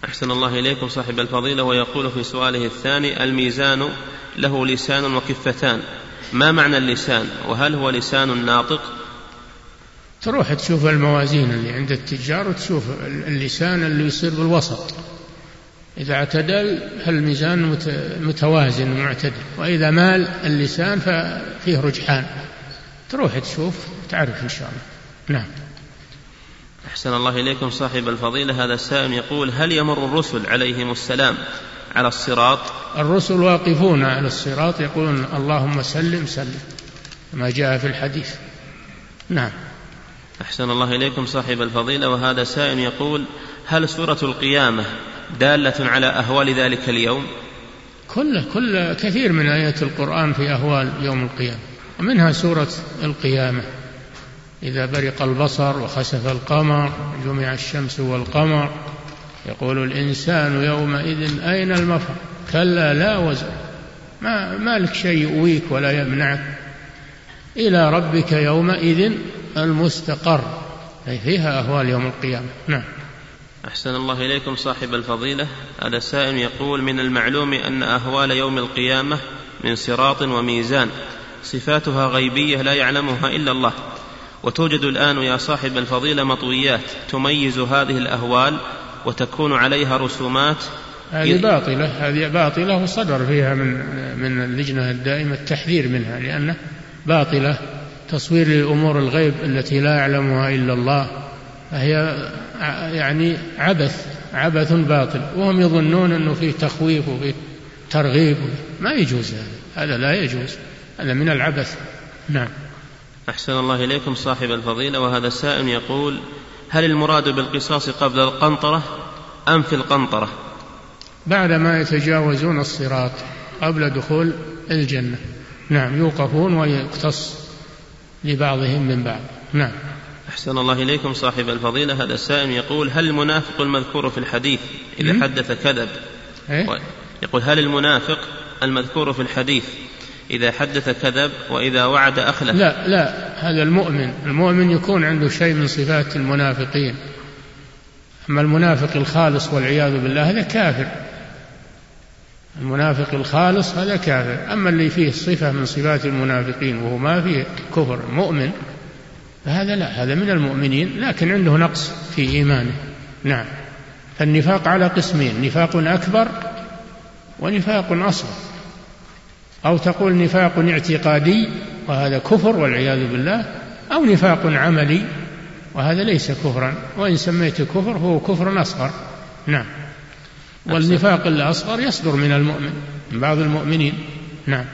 أحسن الله إليكم صاحب الفضيلة ويقول في سؤاله الثاني الميزان له لسان وكفتان. ما معنى اللسان؟ وهل هو لسان ناطق؟ تروح تشوف الموازين اللي عند التجار وتشوف اللسان اللي يصير بالوسط. إذا اعتدل فالميزان متوازن ومعتدل. وإذا مال اللسان ففيه رجحان. تروح تشوف تعرف إن شاء الله. نعم. أحسن الله إليكم صاحب الفضيلة. هذا السائل يقول هل يمر الرسل عليهم السلام على الصراط؟ الرسل واقفون على الصراط يقولون اللهم سلم سلم كما جاء في الحديث. نعم. أحسن الله إليكم صاحب الفضيلة. وهذا سائل يقول هل سورة القيامة دالة على أهوال ذلك اليوم؟ كل كل كثير من آيات القرآن في أهوال يوم القيامة ومنها سورة القيامة. إذا برق البصر وخسف القمر جمع الشمس والقمر يقول الإنسان يومئذ أين المفر؟ كلا لا وزر. ما, ما لك شيء يؤويك ولا يمنعك. إلى ربك يومئذ المستقر. أي فيها أهوال يوم القيامة. نعم. أحسن الله إليكم صاحب الفضيلة. هذا سائل يقول من المعلوم أن أهوال يوم القيامة من صراط وميزان. صفاتها غيبية لا يعلمها إلا الله. وتوجد الآن يا صاحب الفضيلة مطويات تميز هذه الأهوال وتكون عليها رسومات. هذه باطلة هذه باطلة وصدر فيها من من اللجنة الدائمة التحذير منها لأنه باطلة تصوير لأمور الغيب التي لا يعلمها إلا الله فهي يعني عبث عبث باطل. وهم يظنون أنه فيه تخويف وفيه ترغيب ما يجوز هذا هذا لا يجوز هذا من العبث. نعم. أحسن الله إليكم صاحب الفضيلة وهذا السائل يقول هل المراد بالقصاص قبل القنطرة أم في القنطرة؟ بعدما يتجاوزون الصراط قبل دخول الجنة. نعم يوقفون ويقتص لبعضهم من بعض. نعم. أحسن الله إليكم صاحب الفضيلة هذا السائل يقول هل المنافق المذكور في الحديث إذا حدث كذب؟ إيه؟ يقول هل المنافق المذكور في الحديث إذا حدث كذب وإذا وعد أخلف. لا لا هذا المؤمن المؤمن يكون عنده شيء من صفات المنافقين. أما المنافق الخالص والعياذ بالله هذا كافر. المنافق الخالص هذا كافر. أما اللي فيه صفة من صفات المنافقين وهو ما فيه كفر مؤمن فهذا لا هذا من المؤمنين لكن عنده نقص في إيمانه. نعم. فالنفاق على قسمين نفاق أكبر ونفاق أصغر. أو تقول نفاق اعتقادي وهذا كفر والعياذ بالله أو نفاق عملي وهذا ليس كفرا وإن سميته كفر هو كفر أصغر. نعم. والنفاق الأصغر يصدر من المؤمن من بعض المؤمنين. نعم.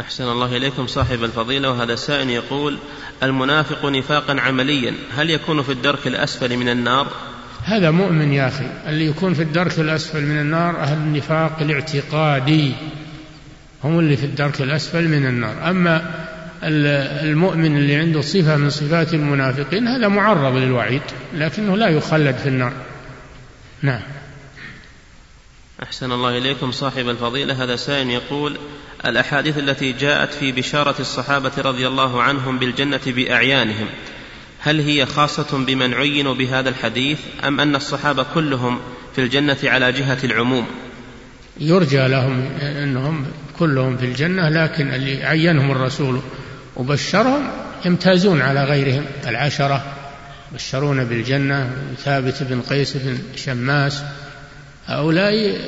أحسن الله إليكم صاحب الفضيلة وهذا سائل يقول المنافق نفاقا عمليا هل يكون في الدرك الأسفل من النار؟ هذا مؤمن يا أخي اللي يكون في الدرك الأسفل من النار أهل النفاق الاعتقادي. هم اللي في الدرك الأسفل من النار. أما المؤمن اللي عنده صفة من صفات المنافقين هذا معرض للوعيد لكنه لا يخلد في النار. نعم. أحسن الله إليكم صاحب الفضيلة. هذا سائل يقول الأحاديث التي جاءت في بشارة الصحابة رضي الله عنهم بالجنة بأعيانهم هل هي خاصة بمن عينوا بهذا الحديث أم أن الصحابة كلهم في الجنة على جهة العموم؟ يرجى لهم أنهم كلهم في الجنة لكن اللي عينهم الرسول وبشرهم يمتازون على غيرهم. العشرة بشرون بالجنة ثابت بن قيس بن شماس هؤلاء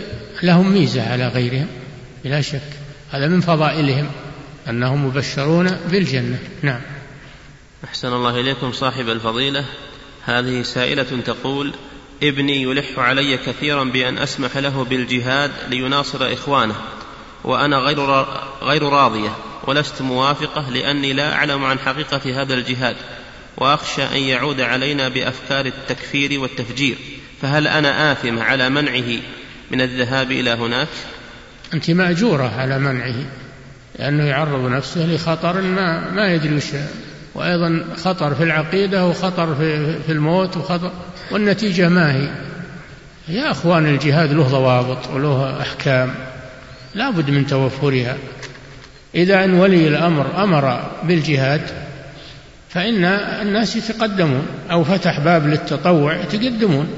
لهم ميزة على غيرهم بلا شك. هذا من فضائلهم أنهم مبشرون بالجنة. نعم. أحسن الله إليكم صاحب الفضيلة. هذه سائلة تقول ابني يلح علي كثيرا بأن أسمح له بالجهاد ليناصر إخوانه. وأنا غير غير راضية ولست موافقة لأني لا أعلم عن حقيقة هذا الجهاد وأخشى أن يعود علينا بأفكار التكفير والتفجير. فهل أنا آثم على منعه من الذهاب إلى هناك؟ أنت مأجورة على منعه لأنه يعرض نفسه لخطر ما, ما يدري وش وأيضا خطر في العقيدة وخطر في, في الموت وخطر والنتيجة ما هي. يا أخوان الجهاد له ضوابط وله أحكام. لا بد من توفرها. إذا أن ولي الأمر أمر بالجهاد فإن الناس يتقدمون أو فتح باب للتطوع يتقدمون.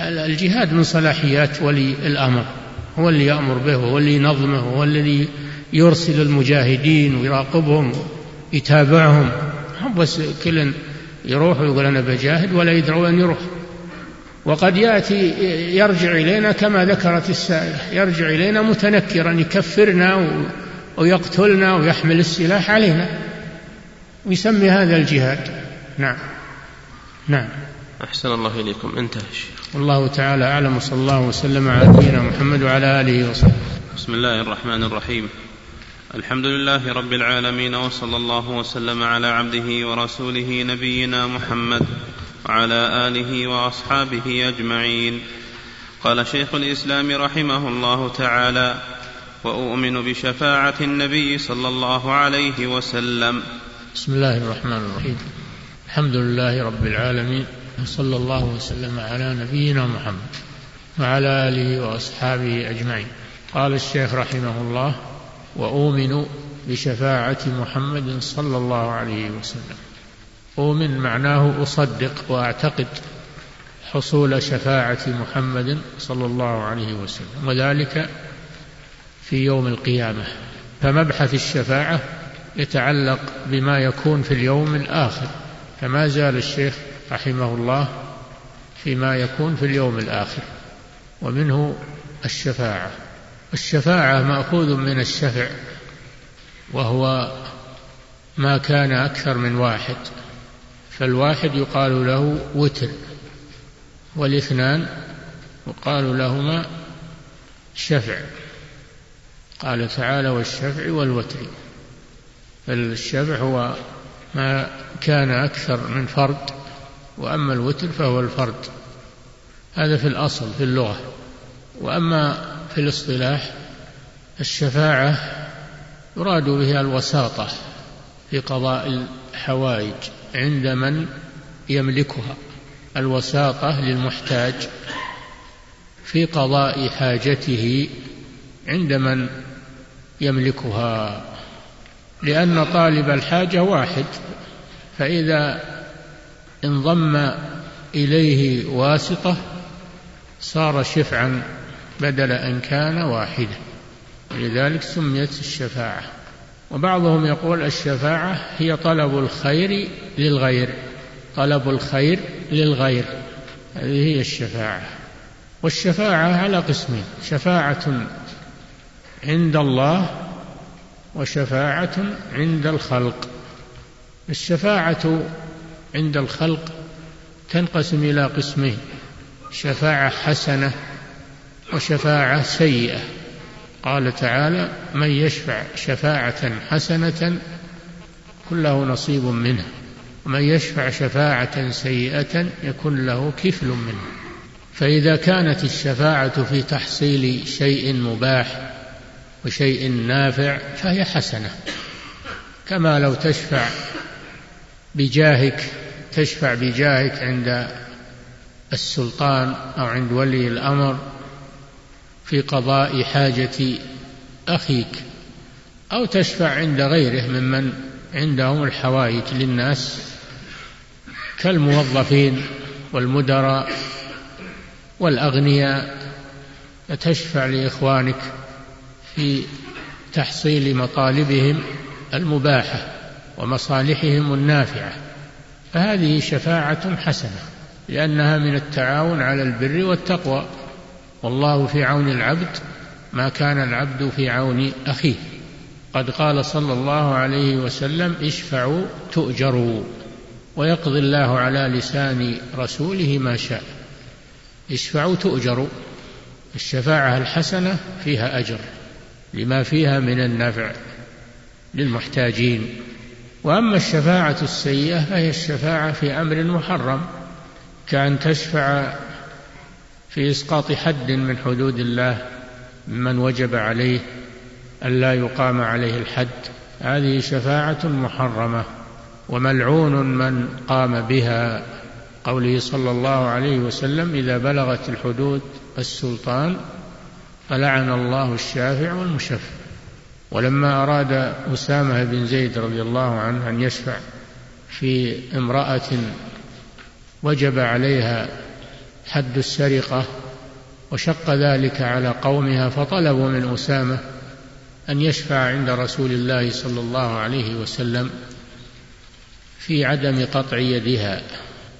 الجهاد من صلاحيات ولي الأمر. هو اللي يأمر به هو اللي ينظمه هو الذي يرسل المجاهدين ويراقبهم يتابعهم. بس كل يروح ويقول أنا بجاهد ولا يدروا أن يروح. وقد يأتي يرجع إلينا كما ذكرت السائلة يرجع إلينا متنكرا يكفرنا ويقتلنا ويحمل السلاح علينا. ويسمي هذا الجهاد. نعم. نعم. أحسن الله إليكم. انتهى الشيخ. والله تعالى أعلم وصلى الله وسلم على نبينا محمد وعلى آله وصحبه. بسم الله الرحمن الرحيم. الحمد لله رب العالمين وصلى الله وسلم على عبده ورسوله نبينا محمد. وعلى آله وأصحابه أجمعين. قال شيخ الإسلام رحمه الله تعالى وأؤمن بشفاعة النبي صلى الله عليه وسلم. بسم الله الرحمن الرحيم. الحمد لله رب العالمين وصلى الله وسلم على نبينا محمد وعلى آله وأصحابه أجمعين. قال الشيخ رحمه الله وأؤمن بشفاعة محمد صلى الله عليه وسلم. اؤمن معناه أصدق وأعتقد حصول شفاعة محمد صلى الله عليه وسلم وذلك في يوم القيامة. فمبحث الشفاعة يتعلق بما يكون في اليوم الآخر فما زال الشيخ رحمه الله فيما يكون في اليوم الآخر ومنه الشفاعة. الشفاعة مأخوذ من الشفع وهو ما كان أكثر من واحد. فالواحد يقال له وتر والاثنان يقال لهما شفع. قال تعالى والشفع والوتر. فالشفع هو ما كان أكثر من فرد وأما الوتر فهو الفرد. هذا في الأصل في اللغة. وأما في الاصطلاح الشفاعة يراد بها الوساطة في قضاء الحوائج. عند من يملكها الوساطة للمحتاج في قضاء حاجته عند من يملكها. لأن طالب الحاجة واحد فإذا انضم إليه واسطة صار شفعا بدل أن كان واحدا. ولذلك سميت الشفاعة. وبعضهم يقول الشفاعة هي طلب الخير للغير طلب الخير للغير هذه هي الشفاعة. والشفاعة على قسمين شفاعة عند الله وشفاعة عند الخلق. الشفاعة عند الخلق تنقسم إلى قسمين شفاعة حسنة وشفاعة سيئة. قال تعالى من يشفع شفاعة حسنة يكن له نصيب منها ومن يشفع شفاعة سيئة يكن له كفل منها. فإذا كانت الشفاعة في تحصيل شيء مباح وشيء نافع فهي حسنة. كما لو تشفع بجاهك تشفع بجاهك عند السلطان أو عند ولي الأمر في قضاء حاجة أخيك أو تشفع عند غيره ممن عندهم الحوائج للناس كالموظفين والمدراء والأغنياء. فتشفع لإخوانك في تحصيل مطالبهم المباحة ومصالحهم النافعة. فهذه شفاعة حسنة لأنها من التعاون على البر والتقوى. والله في عون العبد ما كان العبد في عون أخيه. قد قال صلى الله عليه وسلم اشفعوا تؤجروا ويقضي الله على لسان رسوله ما شاء. اشفعوا تؤجروا الشفاعة الحسنة فيها أجر لما فيها من النفع للمحتاجين. وأما الشفاعة السيئة فهي الشفاعة في أمر محرم كأن تشفع في إسقاط حد من حدود الله ممن وجب عليه ألا يقام عليه الحد. هذه شفاعة محرمة وملعون من قام بها. قوله صلى الله عليه وسلم إذا بلغت الحدود السلطان فلعن الله الشافع والمشفع. ولما أراد أسامة بن زيد رضي الله عنه أن يشفع في امرأة وجب عليها حد السرقة وشق ذلك على قومها فطلبوا من أسامة أن يشفع عند رسول الله صلى الله عليه وسلم في عدم قطع يدها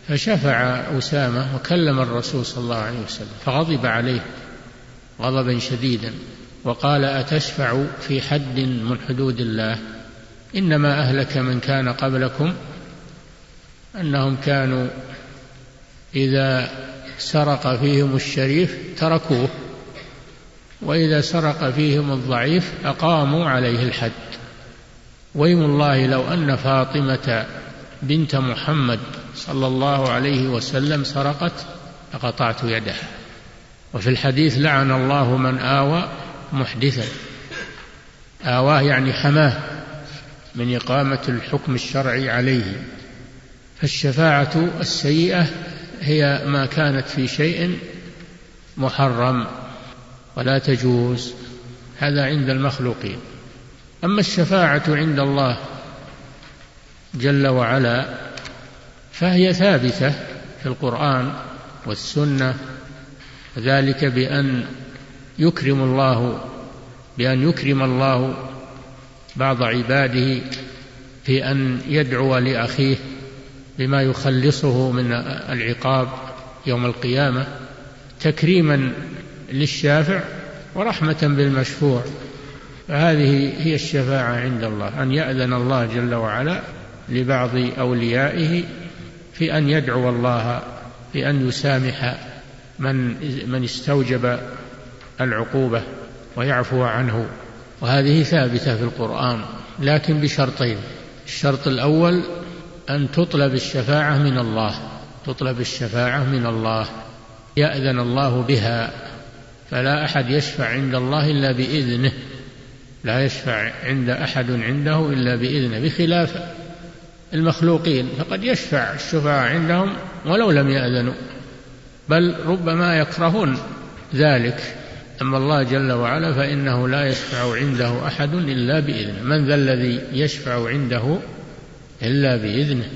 فشفع أسامة وكلم الرسول صلى الله عليه وسلم فغضب عليه غضبا شديدا وقال أتشفع في حد من حدود الله؟ إنما أهلك من كان قبلكم أنهم كانوا إذا سرق فيهم الشريف تركوه وإذا سرق فيهم الضعيف أقاموا عليه الحد. ويم الله لو أن فاطمة بنت محمد صلى الله عليه وسلم سرقت لقطعت يدها. وفي الحديث لعن الله من آوى محدثا. آواه يعني حماه من إقامة الحكم الشرعي عليه. فالشفاعة السيئة هي ما كانت في شيء محرم ولا تجوز هذا عند المخلوقين. أما الشفاعة عند الله جل وعلا فهي ثابتة في القرآن والسنة ذلك بأن يكرم الله بأن يكرم الله بعض عباده في أن يدعو لأخيه بما يخلصه من العقاب يوم القيامة تكريما للشافع ورحمة بالمشفوع. فهذه هي الشفاعة عند الله أن يأذن الله جل وعلا لبعض أوليائه في أن يدعو الله في أن يسامح من من استوجب العقوبة ويعفو عنه. وهذه ثابتة في القرآن لكن بشرطين. الشرط الأول أن تطلب الشفاعة من الله تطلب الشفاعة من الله يأذن الله بها فلا أحد يشفع عند الله إلا بإذنه لا يشفع عند أحد عنده إلا بإذنه بخلاف المخلوقين فقد يشفع الشفعاء عندهم ولو لم يأذنوا بل ربما يكرهون ذلك. أما الله جل وعلا فإنه لا يشفع عنده أحد إلا بإذنه من ذا الذي يشفع عنده إلا بإذنه.